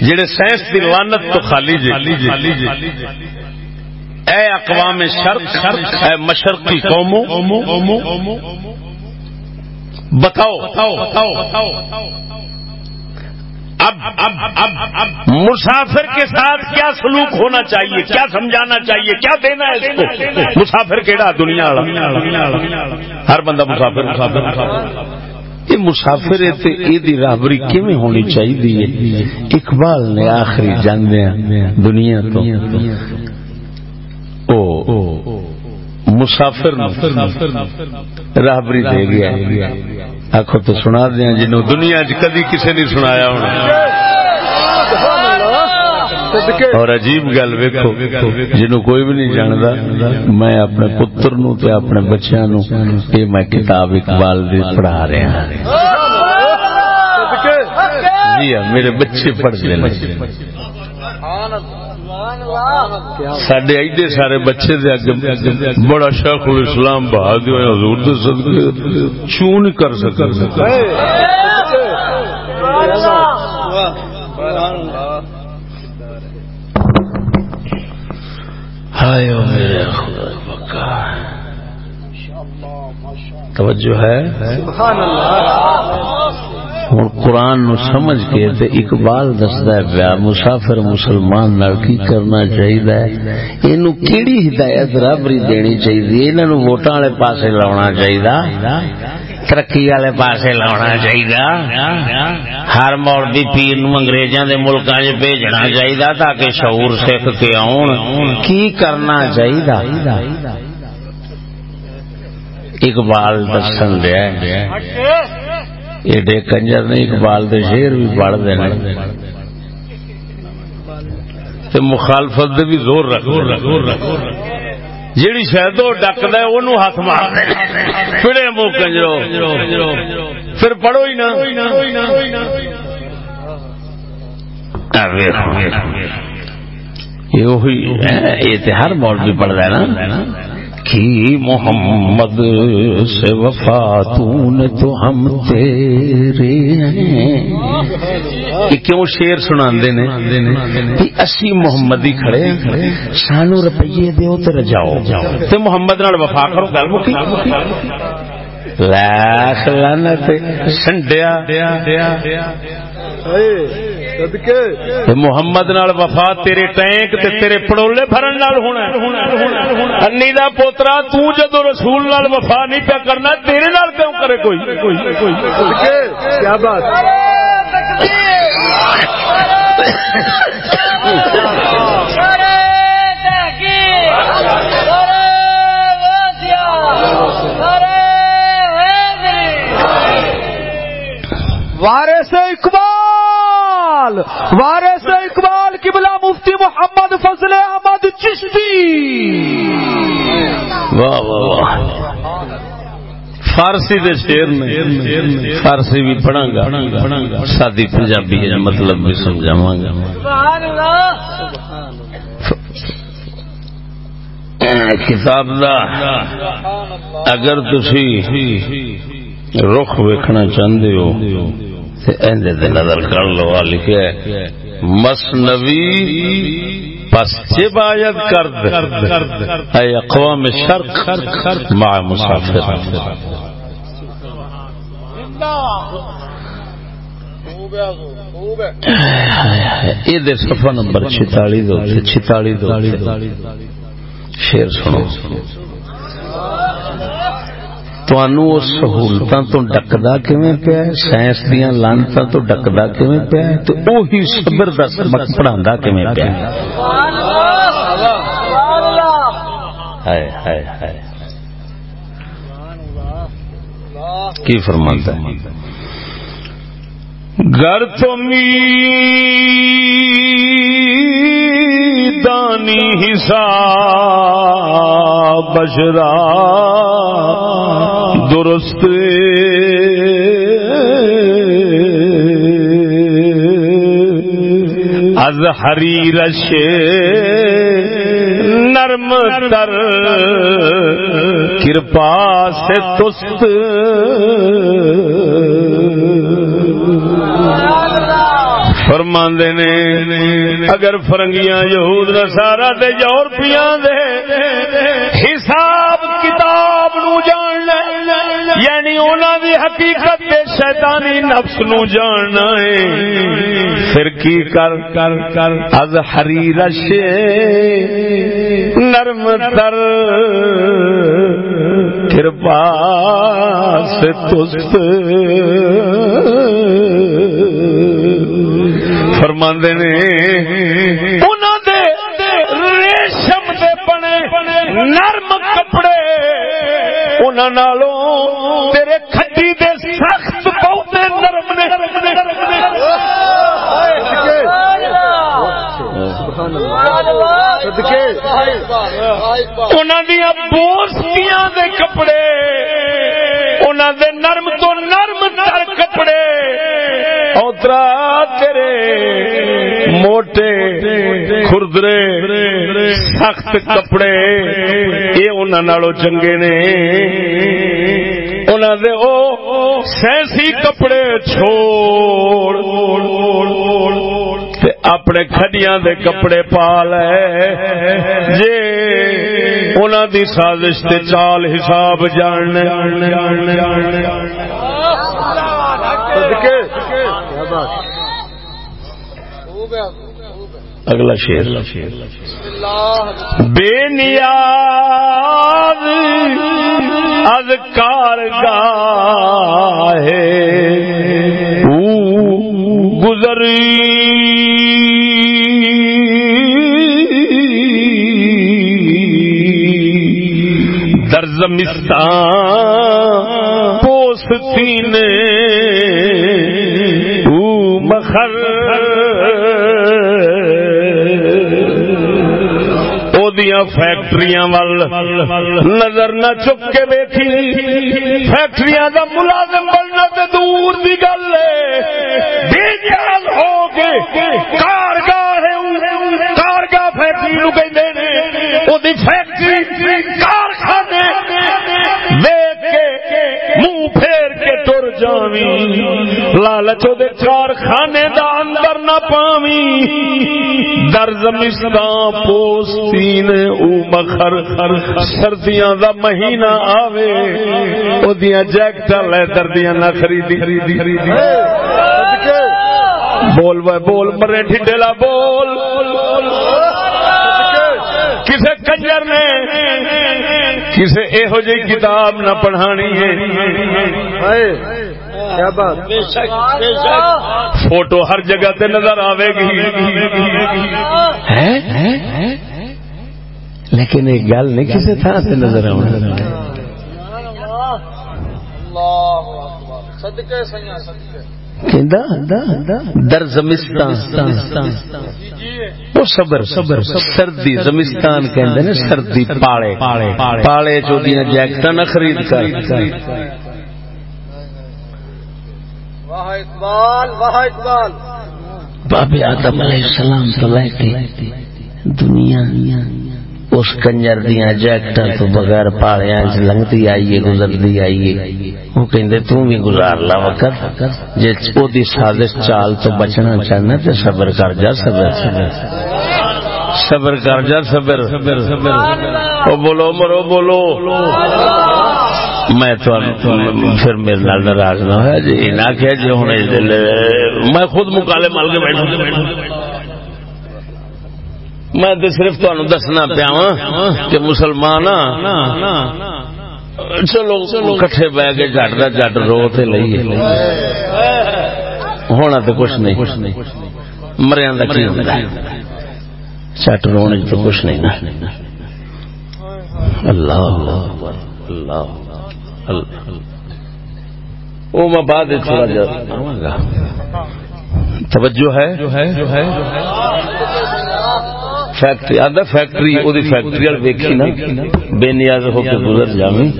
جڑے سائنس دی لانت تو خالی جے۔ اے اقوام شرق اے مشرقی قوموں بتاؤ اب اب اب اب مسافر کے ساتھ کیا سلوک ہونا چاہیے؟ کیا سمجھانا چاہیے؟ کیا دینا ہے اس کو؟ مسافر کیڑا دنیا ہر بندہ مسافر مسافر یہ مسافر رابری کیویں ہونی چاہیے اقبال نے آخری جاندیا دنیا تو. مسافر راہبری دے گیا آخو تو سنا دیا جنوں دنیا کدی کسی نے سنایا ہونا۔ اور عجیب گل ویکو جنو کوئی بھی نہیں جانتا میں اپنے پتر نو تے اپنے بچیاں نو یہ میں کتاب اقبال دی پڑھا رہا ہاں۔ جی ہاں میرے بچے پڑھتے ہیں۔ سڈے ایڈے سارے بچے دے اگے بڑا شیخ الاسلام بہادر حضور دے صدقے چوں نہیں کر سکتے ہائے میرے خدا توجہ ہے؟ سبحان اللہ. ہوں قرآن نو سمجھ کے تے اقبال دستا ہے پیا مسافر مسلمان نال کی کرنا چاہیے اینو کیڑی ہدایت رابری دینی چاہیے انہاں نو ووٹاں والے پاسے لاونا چاہیے ترقی والے پاسے لاونا چاہیے ہر مولوی پیر نو انگریزاں دے ملکاں وچ بھیجنا چاہیے تاکہ شعور سکھ کے آون کی کرنا چاہیے اقبال دسن دیا ایڈے کنجر نہیں اقبال دے شیر بھی پڑھ دینا تے مخالفت دے بھی زور رکھ جیڑی شاید وہ ڈکد ہے وہ ہاتھ مار پڑے منہ کنجرو۔ پھر پڑھو ہی نہ یہ ہر مول بھی پڑھتا ہے نا۔ کی محمد سے وفاتون تو ہم تیرے ہیں۔ کیوں شیر سنا نے؟ اسی محمد ہی کھڑے سانو روپیے دیو تو رجاؤ۔ تے محمد نال وفا کرو، گل مکی۔ لاکھ لعنت سنڈیا۔ محمد نال وفا تیرے ٹینک تے تیرے پڑولے بھرن نال ہونا انی دا پوترا تو جدو رسول نال وفا نہیں پیا کرنا تیرے نال کیوں کرے کوئی؟ کیا بات۔ وارث اقبال۔ اقبال، وارث اقبال، قبلہ مفتی محمد فضل احمد چشتی۔ واہ واہ واہ۔ فارسی دے شیر نے فارسی بھی پڑھا گا سادی پنجابی ہے مطلب بھی سمجھاواں گا کتاب دا، اگر تسی رخ ویکھنا چاہندے ہو نظر کر لو لکھے مسنوی پس باید کرد۔ اے اقوام شرق مع مسافر۔ یہ صفحہ نمبر چھتالی دو چھتالی دو۔ شیر سنو۔ سہولت تو ڈکدا کیویں پیا سائنس دیا لانتا تو ڈکدا کیویں پیا تو وہی کا سبق پڑھا کیویں پیا کی فرماتا گر تو می دانی حساب بشرا درست۔ از حریر نرم تر۔ کرپا سے تست۔ فرماندے نے، اگر فرنگیاں یہود نصارا دے یورپیاں دے حساب یعنی انہاں دی حقیقت تے شیطانی نفس نو جاننا ہے۔ پھر کی کر؟ کر کر از حریر شے نرم تر کرپا سے تست۔ فرماندے نے انہاں دے ریشم دے بنے نرم کپڑے انہاں نالوں تیرے کھڈی دے سخت بہتے نرم نے۔ انہاں دیا بوستیاں دے کپڑے، انہاں دے نرم تو نرم تر کپڑے۔ اوترا تیرے موٹے خردرے سخت کپڑے یہ انہوں چنگے نے۔ انہوں دے او سینسی کپڑے چھوڑ۔ تے اپنے کھڈیاں دے کپڑے پا لے۔ جے دی سازش تے چال حساب جاننے۔ اگلا شیر بے نیاز از کار گاہ گزری۔ در زمستان پوستی نے او فیکٹریاں وال نظر نہ چک کے بیٹھی فیکٹریاں دا ملازم بننا تے دور دی گل ہے۔ ہو کے کارگاہ ہے۔ کارگاہ فیکٹری نو کہندے نے۔ کہ فیکٹری کار ٹر جاوی لالچ دے کارخانے دا اندر نہ پاوی در زمستان پوستین او مخر سردیاں دا مہینہ آوے۔ او دیاں جیکٹا لے دردیاں نہ خریدی خریدی خریدی۔ بول بول بول مرے ٹھڈیلا بول۔ کسے کنجر نے کسے یہو جی کتاب نہ پڑھانی ہے۔ فوٹو ہر جگہ تے نظر آئے گی۔ لیکن ایک گل نہیں کسی تھان سے نظر آنا در زمستان۔ وہ صبر صبر سردی زمستان کہ سردی پاڑے پاڑے چو دیا جیکٹ نہ خرید کر۔ بابے آدم علیہ السلام تو لے کے دنیا اس کنجر دیا جیکٹ تو بغیر پاڑیا لنگتی آئیے گزرتی آئیے۔ وہ کہندے تو بھی گزار لا وقت جے او دی سازش چال تو بچنا چاہنا تے صبر کر جا صبر۔ صبر کر جا صبر۔ او بولو مرو بولو۔ میں پھر میرے نال ناراض نہ ہوا جی نہ کہ جی ہن میں خود مکالے مل کے بیٹھا میں تو صرف تمہیں دسنا پیا کہ مسلمان چلو، کٹھے بہ کے جٹ کا جٹ رو تے لئیے۔ ہونا تو کچھ نہیں۔ مریا کا کی ہوتا چٹ رونے تو کچھ نہیں اللہ اللہ اللہ۔ وہ میں بعد تھوڑا جا توجہ ہے؟ جو ہے فیکٹری آدھا فیکٹری وہ فیکٹری وال ویکھی نا، بے نیاز ہو کے گزر جاویں۔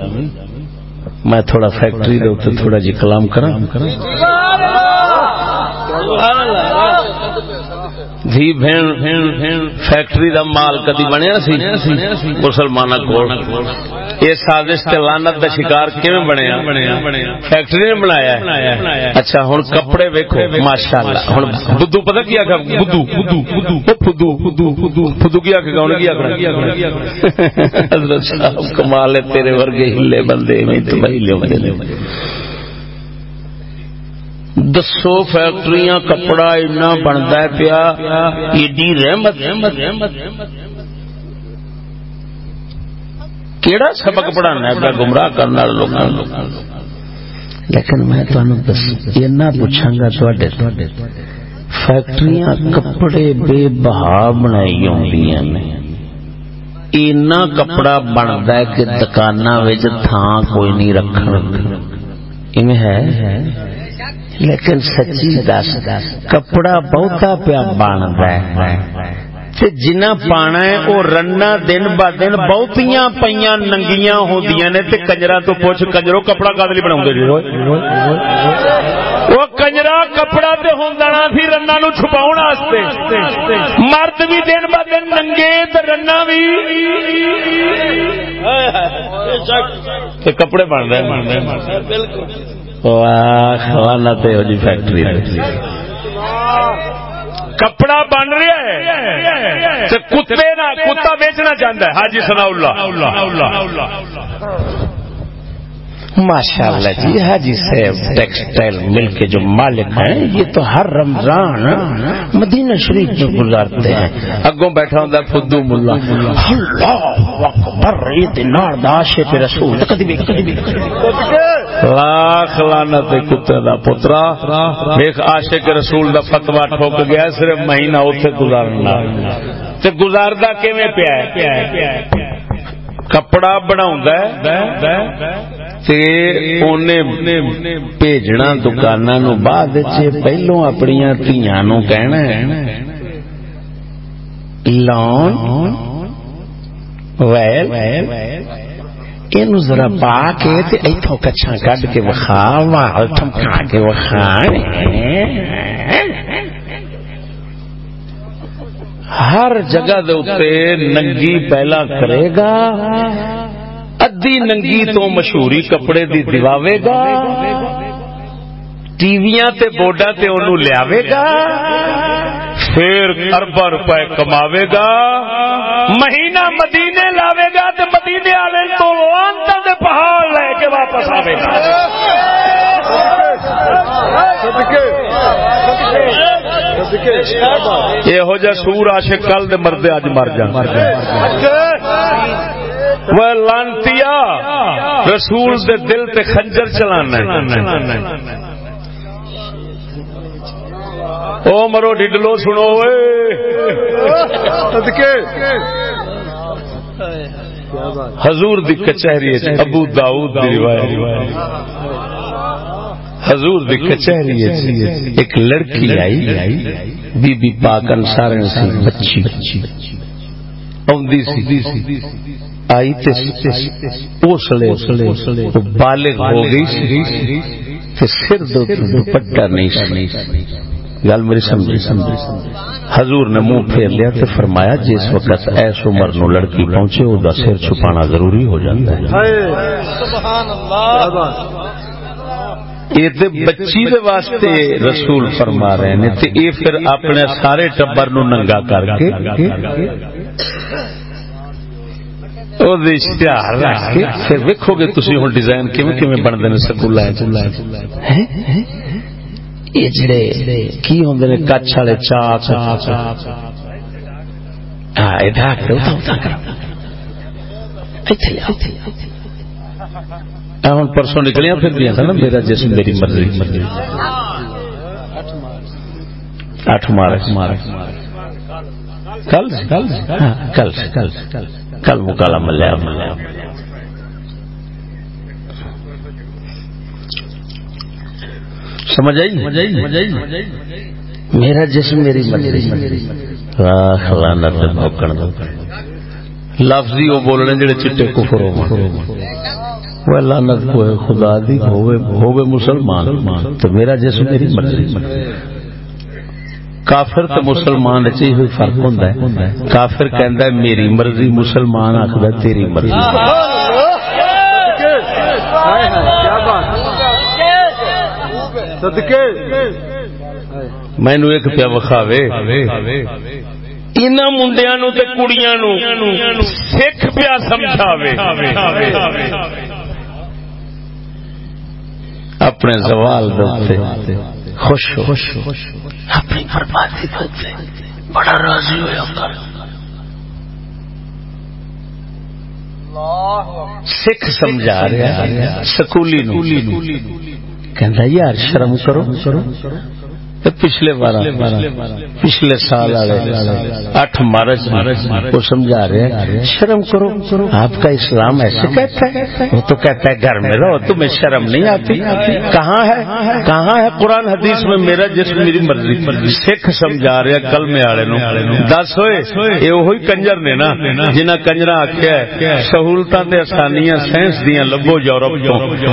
میں تھوڑا فیکٹری دے تھوڑا جی کلام کراں۔ دھی بھین فیکٹری دا مال کدی بنیا سی مسلمانوں کو یہ سازش لانت دا شکار کیون بنیا فیکٹری نے بنایا اچھا ہوں کپڑے ویکو ماشاء اللہ ہوں بدھو پتا کی آخر بدھو بدھو بدھو بدھو بدھو کی آخ گا کی آخر حضرت صاحب کمال تیرے ورگے ہلے بندے میں تو بھائی لے دسو فیکٹری کپڑا اینا بنتا پیا، ایڈی رحمت. کیڑا سبق پڑھانا پیا گمراہ کرنے والے لوگ لیکن میں تنا پوچھا گا فیکٹری کپڑے بے بہا بنائی اینا کپڑا بنتا ہے کہ دکان تھان کوئی نہیں رکھ ہے؟ لیکن سچی دس کپڑا بہتا پیا بن جنا پانا ہے وہ رنا دن ب دن بہتیاں پہ ننگیاں ہوندیاں نے تے کنجرا تو پوچھ کنجرو کپڑا کدلی بنا جی؟ وہ کنجرا کپڑا تے ہوندا سی رنا نو چھپاؤ مرد بھی دن ب دن ننگے تے رنا بھی کپڑے بن رہے بالکل فیکٹری کپڑا بن رہا ہے کتے کتا بیچنا چاہتا ہے۔ حاجی سنا اللہ ماشاء اللہ جی حاجی صاحب، ٹیکسٹائل مل کے جو مالک ہیں، یہ تو ہر رمضان مدینہ شریف میں گزارتے ہیں۔ اگوں بیٹھا ہوں فدو ملا۔ رسول لاکھ لانت کتے دا پترا۔ ایک عاشق رسول دا فتوا ٹھوک گیا، صرف مہینہ اتنے گزارنا گزاردا کیویں پیا کپڑا بنا بھیجنا دکان بعد پہلو اپنی تیا نو کہنا لون ویل ذرا پا کے اتو کچھا کڈ کے وخا وال تھمکا کے وخا ہر جگہ ننگی پہلا کرے گا ادی ننگی تو مشہوری کپڑے دی دواوے گا، ٹی ویاں تے بورڈا تے انہوں لیاوے گا، پھر اربا روپے کماوے گا، مہینہ مدینے لاوے گا تے مدینے والے تو دے پہاڑ لے کے واپس آوے گا۔ یہ جا سور عاشق کل دے مردے اج مر جا مر جا وہ لانتی رسول دے دل تے خنجر چلانا او مرو ڈڈلو سنو حضور دی کچہری ابو داؤد دی روایت حضور دی کچہری ایک لڑکی آئی بی بی پاک انصار سی بچی۔ اوندی سی۔ آئی تے اوسلے بالغ ہو گئی تے سر دو دوپٹہ نہیں سی۔ گل میری سمجھی۔ سمجھی حضور نے منہ پھیر لیا تو فرمایا جس وقت ایس عمر نو لڑکی پہنچے وہ سر چھپانا ضروری ہو جاتا ہے۔ یہ بچی دے واسطے رسول فرما رہے ہیں تے اے پھر اپنے سارے ٹبر نو ننگا کر کے۔ او دے اشتہار رکھ کے۔ پھر ویکو گے تھی ہوں ڈیزائن کیون کیون بنتے ہیں سکول یہ جڑے کی ہوں نے، کچھ والے چاچ ہوں پرسوں نکلیاں پھر دیا تھا نا، میرا جسم میری مرضی۔ اٹھ مارچ مارچ کل کل ہاں، کل کل کل مکالا ملیا ملیا سمجھ آئی؟ میرا جسم میری مرضی۔ لفظ ہی وہ بولنے جڑے چٹے کفر ہو۔ وہ لانت کو خدا دی ہوئے ہوئے مسلمان. تو میرا جسم میری مرضی. کافر تو مسلمان چی ہوئی فرق ہوتا ہے. کافر کہندا ہے میری مرضی، مسلمان آخر تیری مرضی. مینو ایک پیا وکھاوے۔ ان منڈیا نو کڑیاں نو سکھ پیا سمجھاوے۔ اپنے زوال دے خوش خوش اپنی بربادی دے بڑا راضی ہوا سکھ سمجھا رہا سکولی نو کہ یار شرم کرو۔ پچھلے بارہ پچھلے سال اٹھ مارچ کو سمجھا رہے شرم کرو۔ آپ کا اسلام ایسے کہتا ہے۔ وہ تو کہتا ہے گھر میں رہو تمہیں شرم نہیں آتی۔ کہاں ہے؟ کہاں ہے؟ قرآن حدیث میں میرا جس میری مرضی۔ سکھ سمجھا رہے کل میں آڑے نو۔ دس ہوئے۔ یہ وہی کنجر نے نا جنہ کنجر آخیا سہولت آسانیاں سائنس دیا لبو یورپ تو۔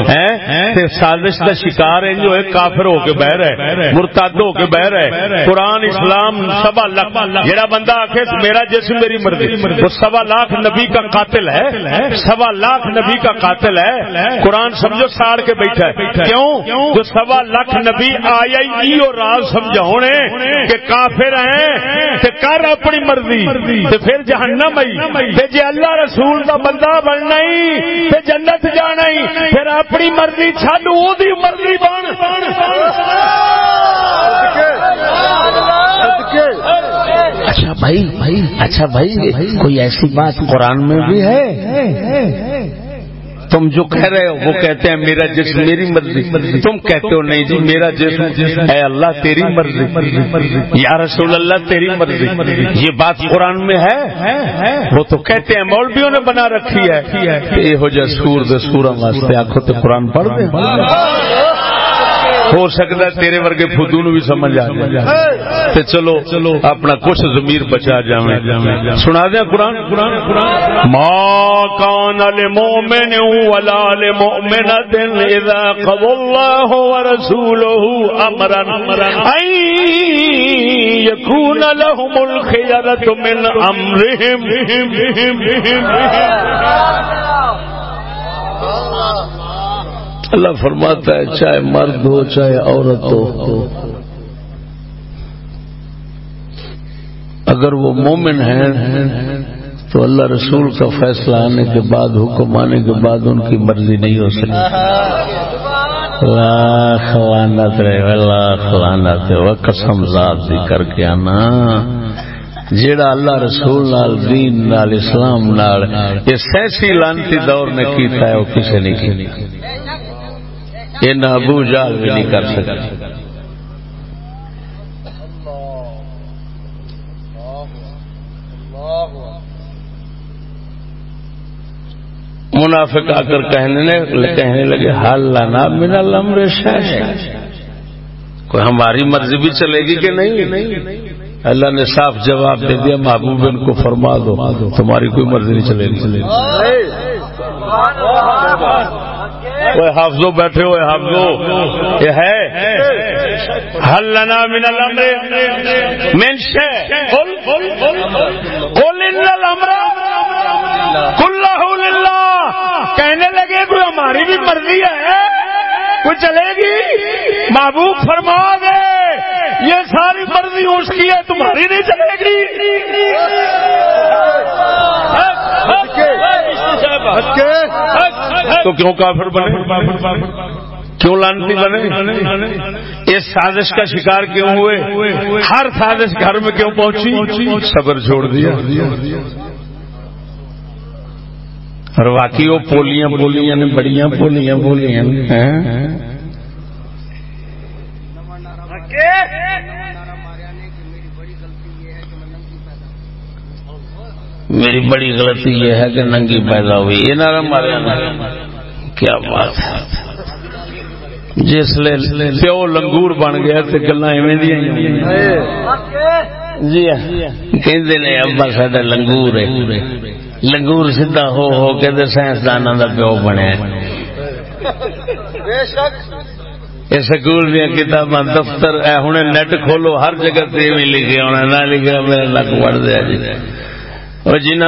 سازش کا شکار ہے جو کافر ہو کے بہ رہے مرتاد ہو کے بہ رہے قرآن، اسلام، سوا لاکھ۔ جہاں بندہ آخے میرا جسم میری مرضی۔ وہ سوا لاکھ نبی کا قاتل ہے۔ سوا لاکھ نبی کا قاتل ہے۔ قرآن سمجھو ساڑ کے بیٹھا ہے۔ کیوں؟ جو سوا لاکھ نبی آیا ہی اور راز سمجھاؤ کہ کافر ہیں کہ کر اپنی مرضی۔ تے پھر جہنم آئی۔ تے جے اللہ رسول دا بندہ بننا ہی تے جنت جانا ہی، پھر اپنی مرضی چھڈ او مرضی بن۔ بھائی بھائی اچھا بھائی، کوئی ایسی بات قرآن میں بھی ہے؟ تم جو کہہ رہے ہو، وہ کہتے ہیں میرا جسم میری مرضی۔ تم کہتے ہو نہیں جی میرا جسم۔ اے اللہ، تیری مرضی۔ یا رسول اللہ، تیری مرضی۔ یہ بات قرآن میں ہے؟ وہ تو کہتے ہیں، مولویوں نے بنا رکھی ہے۔ یہ ہو جائے سور دے واسطے آخو تو قرآن پڑھ دیں ہو سکتا ہے تیرے ورگے فدو نو بھی سمجھ آ جائے۔ تے چلو چلو اپنا کچھ ضمیر بچا جائے سنا دیا قرآن؟ قرآن قرآن ما کان المؤمن ولا المؤمنة اذا قضى الله ورسوله امرا ان يكون لهم الخيرة من امرهم اللہ اللہ فرماتا ہے، چاہے مرد ہو، چاہے عورت ہو۔ اگر وہ مومن ہیں تو اللہ رسول کا فیصلہ آنے کے بعد، حکم آنے کے بعد ان کی مرضی نہیں ہو سکتی۔ لاکھ لانت رہے لاکھ لانت وہ قسم ذات دی کر کے آنا۔ جیڑا اللہ رسول نال، دین نال، اسلام نال یہ سیسی لانتی دور نے کیتا ہے، وہ کسی نے کی یہ نہ ابو جال بھی نہیں کر سکتے۔ منافق آ کر کہنے کہنے لگے حال لانا من الامر کوئی ہماری مرضی بھی چلے گی کہ نہیں؟ اللہ نے صاف جواب دے دیا، محبوب ان کو فرما دو، تمہاری کوئی مرضی نہیں چلے گی۔ وہ حافظو بیٹھے ہوئے حافظو۔ یہ ہے۔ حل لنا من الامر من شے قل قل ان الامر کلہ للہ کہنے لگے، کوئی ہماری بھی مرضی ہے؟ کوئی چلے گی؟ محبوب فرما دے۔ یہ ساری مرضی اس کی ہے، تمہاری نہیں چلے گی۔ تو کیوں کافر بنے؟ کیوں لانتی بنے؟ اس سازش کا شکار کیوں ہوئے؟ ہر سازش گھر میں کیوں پہنچی؟ صبر چھوڑ دیا۔ اور واقعی وہ پولیاں بولیاں نے، بڑیاں پولیاں بولیاں میری بڑی غلطی یہ ہے کہ ننگی پیدا ہوئی۔ یہ نارا مارے کیا بات ہے؟ جس لے پیو لنگور بن گیا گلا جی ہاں۔ کہ ابا سا لنگور ہے۔ لنگور سیدا ہو ہو کے سائنسدان کا پیو بنیا سکول دیا کتاباں، دفتر ہوں نیٹ کھولو، ہر جگہ لکھے ہونا نہ لکھا میرا نک بڑھ دیا جی۔ جنہ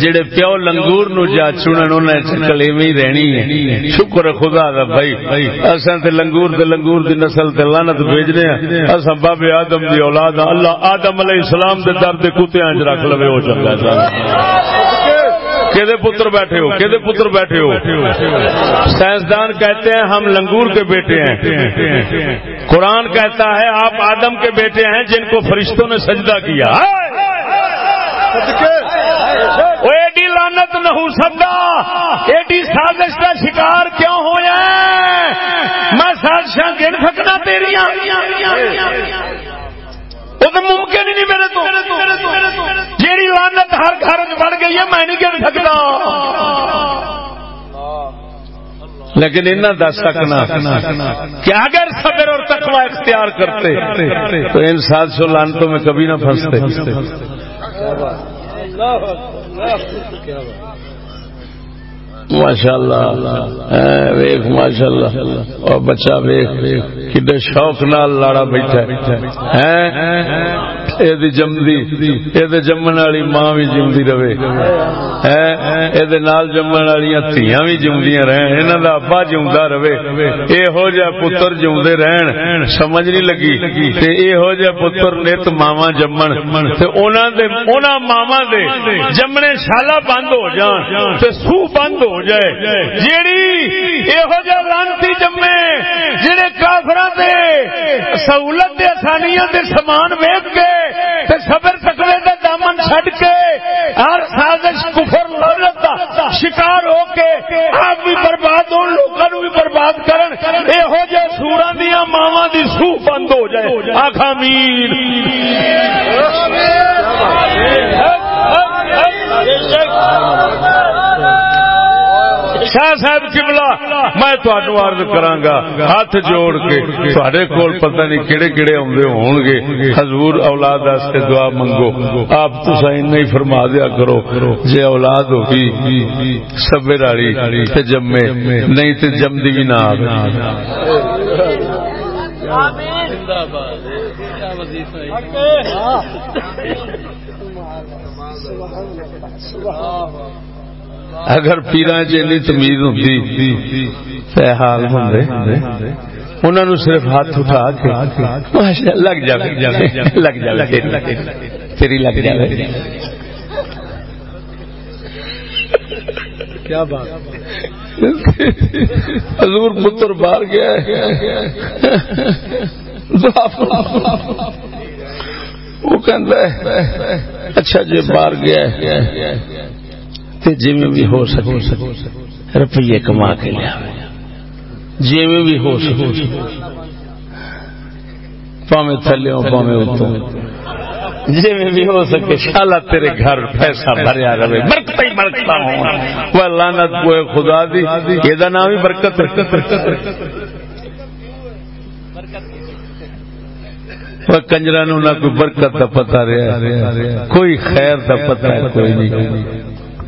جڑے پیو لنگور نو جا چنن انہیں کلیمی رہنی ہے۔ شکر خدا دا بھائی۔ اساں تے لنگور تے لنگور دی نسل تے لعنت بھیجنے ہیں اساں باب آدم دی اولاد ہاں۔ اللہ آدم علیہ السلام دے در دے کتےاں وچ رکھ لوے ہو چنگا سا کہ پتر بیٹھے ہو؟ کہ پتر بیٹھے ہو؟ سائنسدان کہتے ہیں ہم لنگور کے بیٹے ہیں۔ قرآن کہتا ہے آپ آدم کے بیٹے ہیں جن کو فرشتوں نے سجدہ کیا۔ ایڈی لانت نہ ہو سکتا۔ ایڈی سازش کا شکار کیوں ہو میں سازش گن سکنا تیری وہ تو ممکن ہی نہیں میرے تو۔ جیڑی لانت ہر گھر بڑھ گئی ہے، میں نہیں گن سکتا۔ لیکن انہیں دس سکنا کہ اگر صبر اور تقوی اختیار کرتے، تو ان سات سو لانتوں میں کبھی نہ پھنستے۔ اللہ کیا بات ماشاء اللہ ویخ ماشاء اللہ اور بچہ ویخ کڈے شوق نال لاڑا بیٹھا یہ جمدی جمن والی ماں بھی جمدی رہے۔ یہ جمن والی تھیاں بھی جمدیاں رہن۔ انہوں کا ابا جمدا رہے۔ یہو جہ پتر جمدے رہن، سمجھ نہیں لگی۔ یہو جہ پتر نت ماوا جمن ماوا دے جمنے شالا بند ہو جان سو بند ہو ہو جائے۔ جیڑی یہو جہ لانتی جمے جڑے کافر سہولت دے آسانیاں دے سامان ویچ کے تے صبر تکڑے دا دامن چھڈ کے ہر سازش، کفر، لعنت دا شکار ہو کے آپ بھی برباد ہو لوگوں بھی برباد کرن۔ یہو جہ سورا دیا ماوا دی سو بند ہو جائے۔ آخا میر میں تھانو عرض کراگا ہاتھ جوڑ کے تھوڑے کول پتہ نہیں کہڑے کہڑے آدھے ہون گے حضور اولاد واسطے دعا منگو۔ آپ تو نہیں فرما دیا کرو جے اولاد ہوگی سبر والی تے جمے نہیں تے جمدی بھی نہ آ اگر پیران چی تمیز ہوتی حال ہوں انہوں صرف ہاتھ اٹھا کے لگ جائے لگ جائے تیری۔ لگ جائے کیا بات؟ حضور پتر باہر گیا وہ کہ اچھا جی باہر گیا تے جی بھی ہو سکے۔ روپیے کما کے لیا جی بھی ہو سکے۔ پاوے تھلے پاوے اتوں۔ جی بھی ہو سکے۔ شالا تیرے گھر پیسہ بھریا رہے۔ برکت ہی برکتا ہوں وہ لانت کو خدا دی۔ یہ نام ہی برکت کنجرا نو نہ کوئی برکت کا پتا رہا کوئی خیر کا پتا کوئی نہیں۔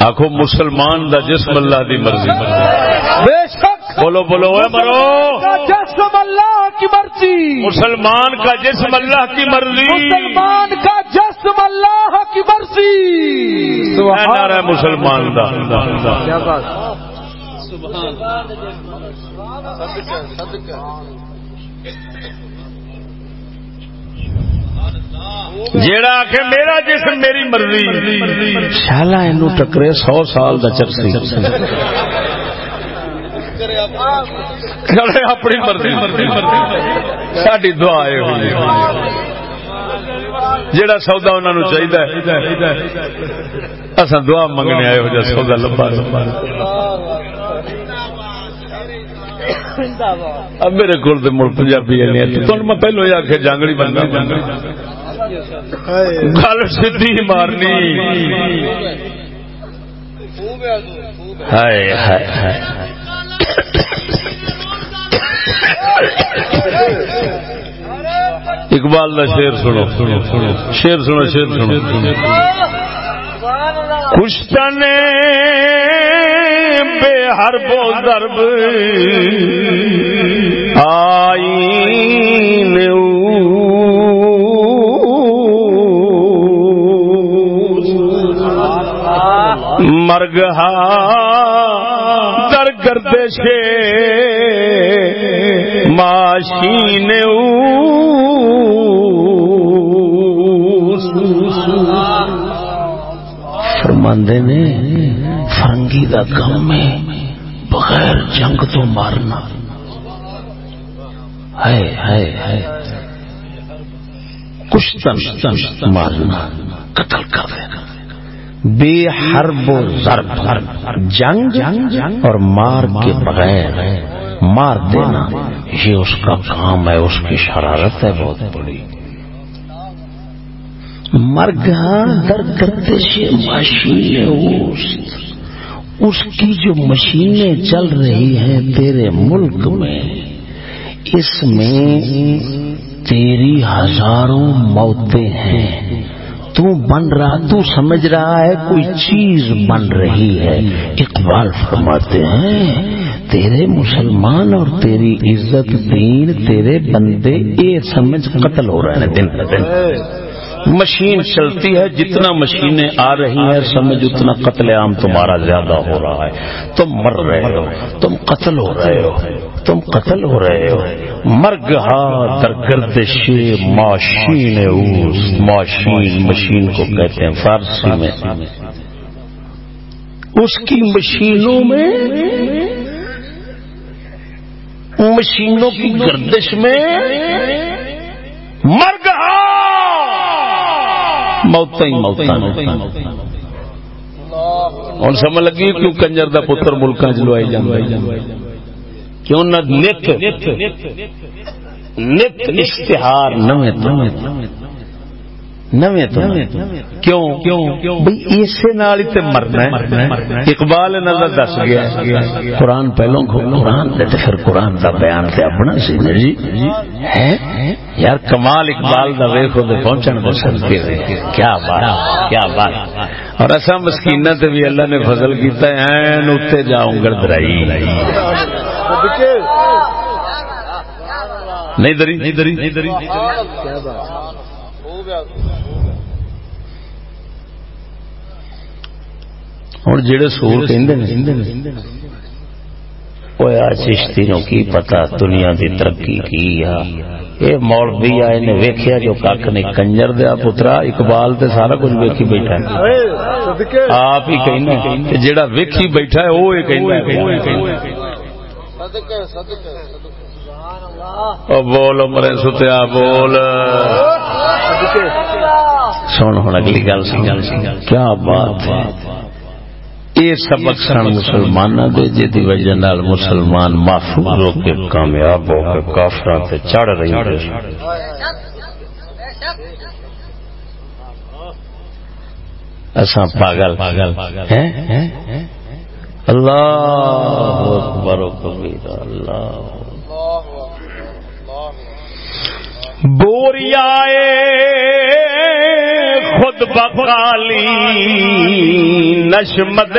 آخو مسلمان دا جسم اللہ دی مرضی۔ بولو بولو اے مرو۔ جسم اللہ کی مرضی۔ مسلمان کا جسم اللہ کی مرضی۔ مسلمان کا جسم اللہ کی مرضی۔ نعرہ مسلمان دا۔ جیڑا آخ میرا جسم میری مرضی۔ شالا اینو ٹکرے سو سال کا چرسی۔ اپنی مرضی۔ ساری دعا جڑا سودا انہوں چاہیے اصا دعا منگنے آئے ہو جا، سودا لبا اب میرے کو مڑ پنجابی تمہیں میں پہلو ہی آخیا جانگڑی بننا گل سی مارنی۔ ہائے ہائے اقبال کا شیر سنو۔ شیر سنو شیر سنو۔ کشتن بے ہر بو درب آئی مرگہ در گردش ماشین فرماندے نے فرنگی دا کام ہے بغیر جنگ تو مارنا۔ ہے ہے ہے۔ کچھ مارنا، قتل کر دینا بے حرب و ضرب، جنگ اور مار کے بغیر مار دینا، یہ اس کا کام ہے، اس کی شرارت ہے، بہت بڑی۔ مرگا در گردش مشین اس کی جو مشینیں چل رہی ہیں تیرے ملک میں، اس میں تیری ہزاروں موتیں ہیں۔ تو بن رہا، تو سمجھ رہا ہے کوئی چیز بن رہی ہے۔ اقبال فرماتے ہیں، تیرے مسلمان اور تیری عزت دین، تیرے بندے، یہ سمجھ قتل ہو رہے ہیں دن دن۔ مشین چلتی ہے، جتنا مشینیں آ رہی ہیں، سمجھ اتنا قتل عام تمہارا زیادہ ہو رہا ہے۔ تم مر رہے ہو، تم قتل ہو رہے ہو، تم قتل ہو رہے ہو۔ مرگ ہاں، در گردش ماشین ماشین مشین کو کہتے ہیں فارسی میں۔ اس کی مشینوں میں، مشینوں کی گردش میں مرگ ہاں۔ موت ہی موت ہوں سمجھ لگی کیوں کنجر دا پتر ملک چلوائی جانا کیوں نہ نت نت اشتہار نویں نویں تو کیوں؟ بھائی اسے نال ہی تے مرنا ہے۔ اقبال نظر دس گیا قرآن پہلو قرآن تے پھر قرآن دا بیان تے اپنا سی۔ جی ہے؟ یار کمال اقبال دا ویکھو تے پہنچن دے کیا بات کیا بات۔ اور ایسا مسکینہ تے بھی اللہ نے فضل کیتا ہے۔ این اوتے جا انگل درائی۔ نہیں دری نہیں دری نہیں دری۔ ہوں جڑے سور چشتی نو کی پتا دنیا دی ترقی کی یہ مولوی آئے نے ویکھیا جو کک نے کنجر دیا پترا اقبال تے سارا کچھ ویکھی بیٹھا ہے۔ آپ ہی کہنا جڑا ویکھی بیٹھا ہے وہ کہنا بول مرے ستیا، بول۔ سن ہوں اگلی گل کیا بات ہے؟ یہ سبق سن مسلمان دے جی وجہ نال مسلمان محفوظ ہو کے کامیاب ہو کے کافر سے چڑھ رہی ہے ایسا پاگل پاگل اللہ اکبر و کبیر اللہ بوریا خود بکالی نشمد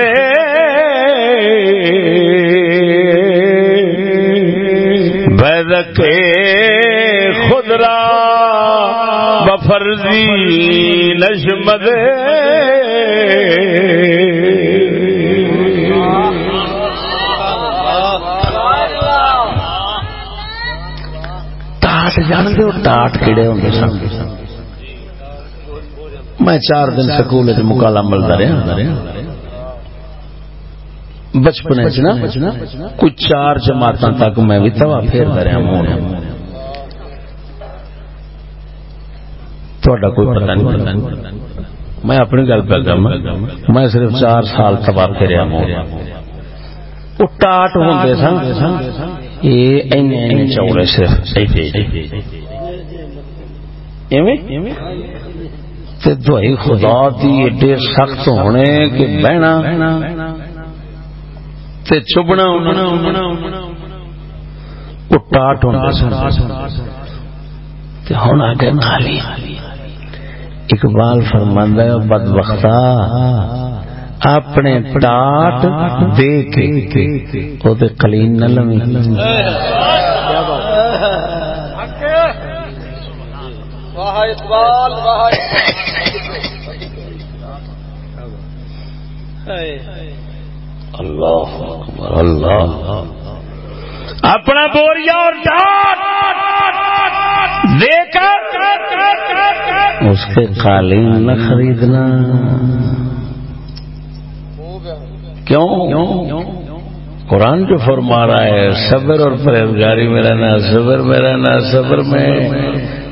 بید کے خود را بفرزی نشمد جان دے ٹاٹ کیڑے ہوں سن؟ میں چار دن سکول مکالا ملتا رہا۔ بچپن کچھ چار جماعت تک میں بھی توا پھیرتا رہا منہ تھوڑا کوئی پتہ نہیں۔ میں اپنی گل پہ کر ہاں۔ میں صرف چار سال تباہ پھیریا منہ ٹاٹ ہوں سن۔ چوڑے صرف دوائی خدا دی ایڈے سخت ہونے کہ بہنا۔ چبنا ٹاٹ ہونا ہوں آگے نالی اقبال فرماندہ بد بختا اپنے ٹاٹ دے کے وہ کلین نہ لمی اللہ اللہ۔ اپنا بوریا اور دے کر اس کے قالین نہ خریدنا۔ کیوں؟ قرآن جو فرما رہا ہے، صبر اور پرہیزگاری میں رہنا، صبر میں رہنا، صبر میں۔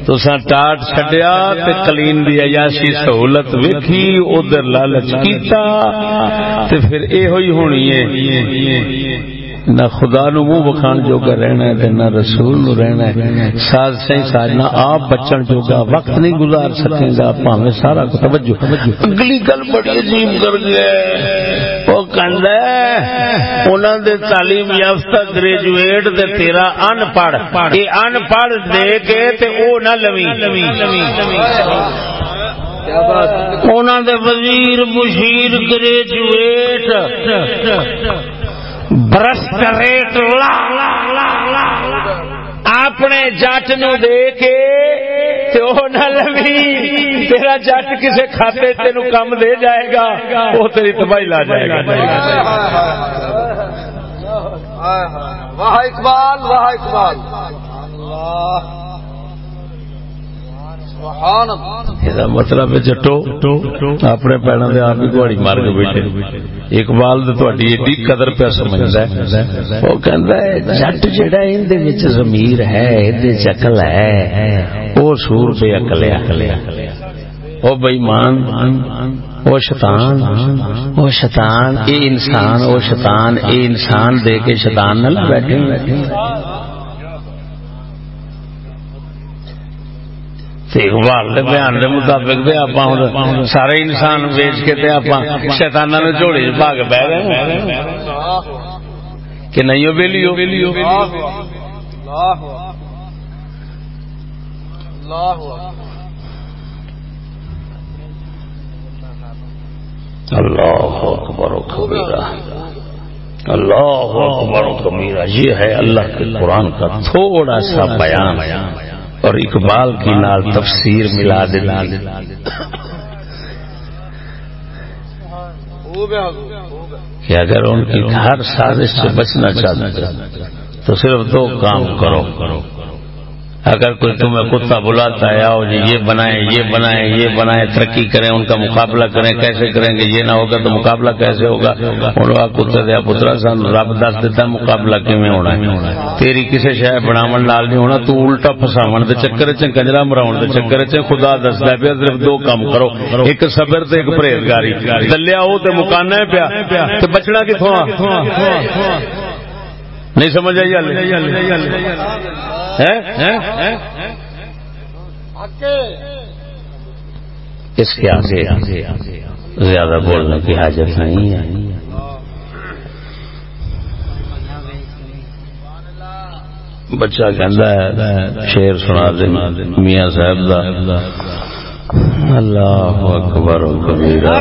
تو سا ٹاٹ چڈیا کلین دی عیاشی سہولت ویکھی، ادھر لالچ کیتا۔ تے پھر یہ ہوئی ہونی ہے۔ نہ خدا نو منہ بخان جوگا رہنا ہے نہ رسول نو رہنا ہے۔ ساز صحیح ساز، نہ آپ بچن جوگا۔ وقت نہیں گزار سکے گا پاوے سارا کو توجہ۔ اگلی گل بڑی عجیب کر گیا وہ انہاں دے تعلیم یافتہ گریجویٹ تے تیرا ان پڑھ اے ان پڑھ دے کے تے او نہ لوی۔ انہاں دے وزیر مشیر گریجویٹ۔ برسٹ ریٹ اپنے جٹ نو دے کے نہ لوی تیرا جٹ کسے کھاتے تین کم دے جائے گا وہ تیری تباہی لا جائے گا واہ اقبال واہ اقبال اللہ مطلب جٹو اپنے پیڑوں کے آپ ہی گواڑی مار کے بیٹھے اقبال ایڈی قدر پہ سمجھتا ہے وہ جٹ جہا زمیر ہے چکل ہے وہ سور پہ اکلیا اکلیا وہ بےمان وہ شیطان وہ شیطان اے انسان وہ شیطان اے انسان دے کے شیطان نہ بیٹھے اقبال دے بیان دے مطابق دے آپ سارے انسان ویچ کے تے آپ شیطانہ نے جوڑی بھاگ بہ رہے کہ نہیں ہو بیلی ہو اللہ اکبر و کبیرہ۔ اللہ اکبر و کبیرہ۔ یہ ہے اللہ کے قرآن کا تھوڑا سا بیان بیان۔ اور اقبال کی نال تفسیر ملا دلا کہ اگر ان کی ہر سازش سے بچنا چاہتے تو صرف دو کام کرو۔ اگر کوئی تمہیں کتا بلاتا ہے، آؤ جی یہ بنائے یہ بنائے یہ بنائے ترقی کریں، ان کا مقابلہ کریں، کیسے کریں گے؟ یہ نہ ہوگا تو مقابلہ کیسے ہوگا؟ کتا دیا پترا، سن رب دس دیتا مقابلہ کیون ہونا ہے؟ تیری کسی شاید بناو نال نہیں ہونا، تو الٹا فساو کے چکر چ کنجرا کے چکر چ خدا دستا پیا، صرف دو کام کرو، ایک صبر تے ایک پرہیزگاری۔ دلیا وہ تو مکانا پیا بچنا کتوں نہیں سمجھ آئی اس کے آگے زیادہ بولنے کی حاجت نہیں ہے۔ بچہ کہہ ہے شیر سنا دینا میاں صاحب اللہ اکبر و کبیرہ۔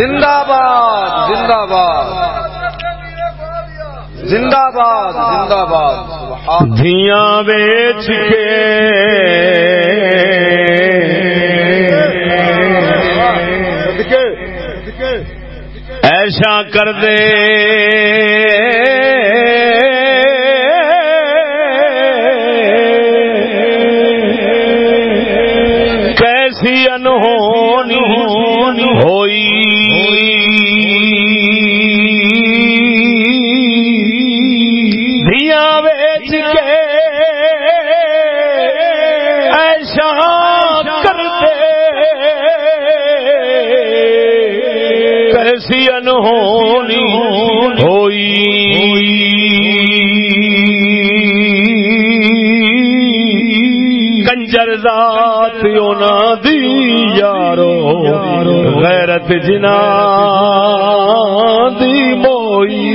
زندہ باد زندہ باد۔ زندہ باد زندہ باد دیا بیچ کے ایسا کر دے۔ ذات اونا دی یارو غیرت جنا دی موئی۔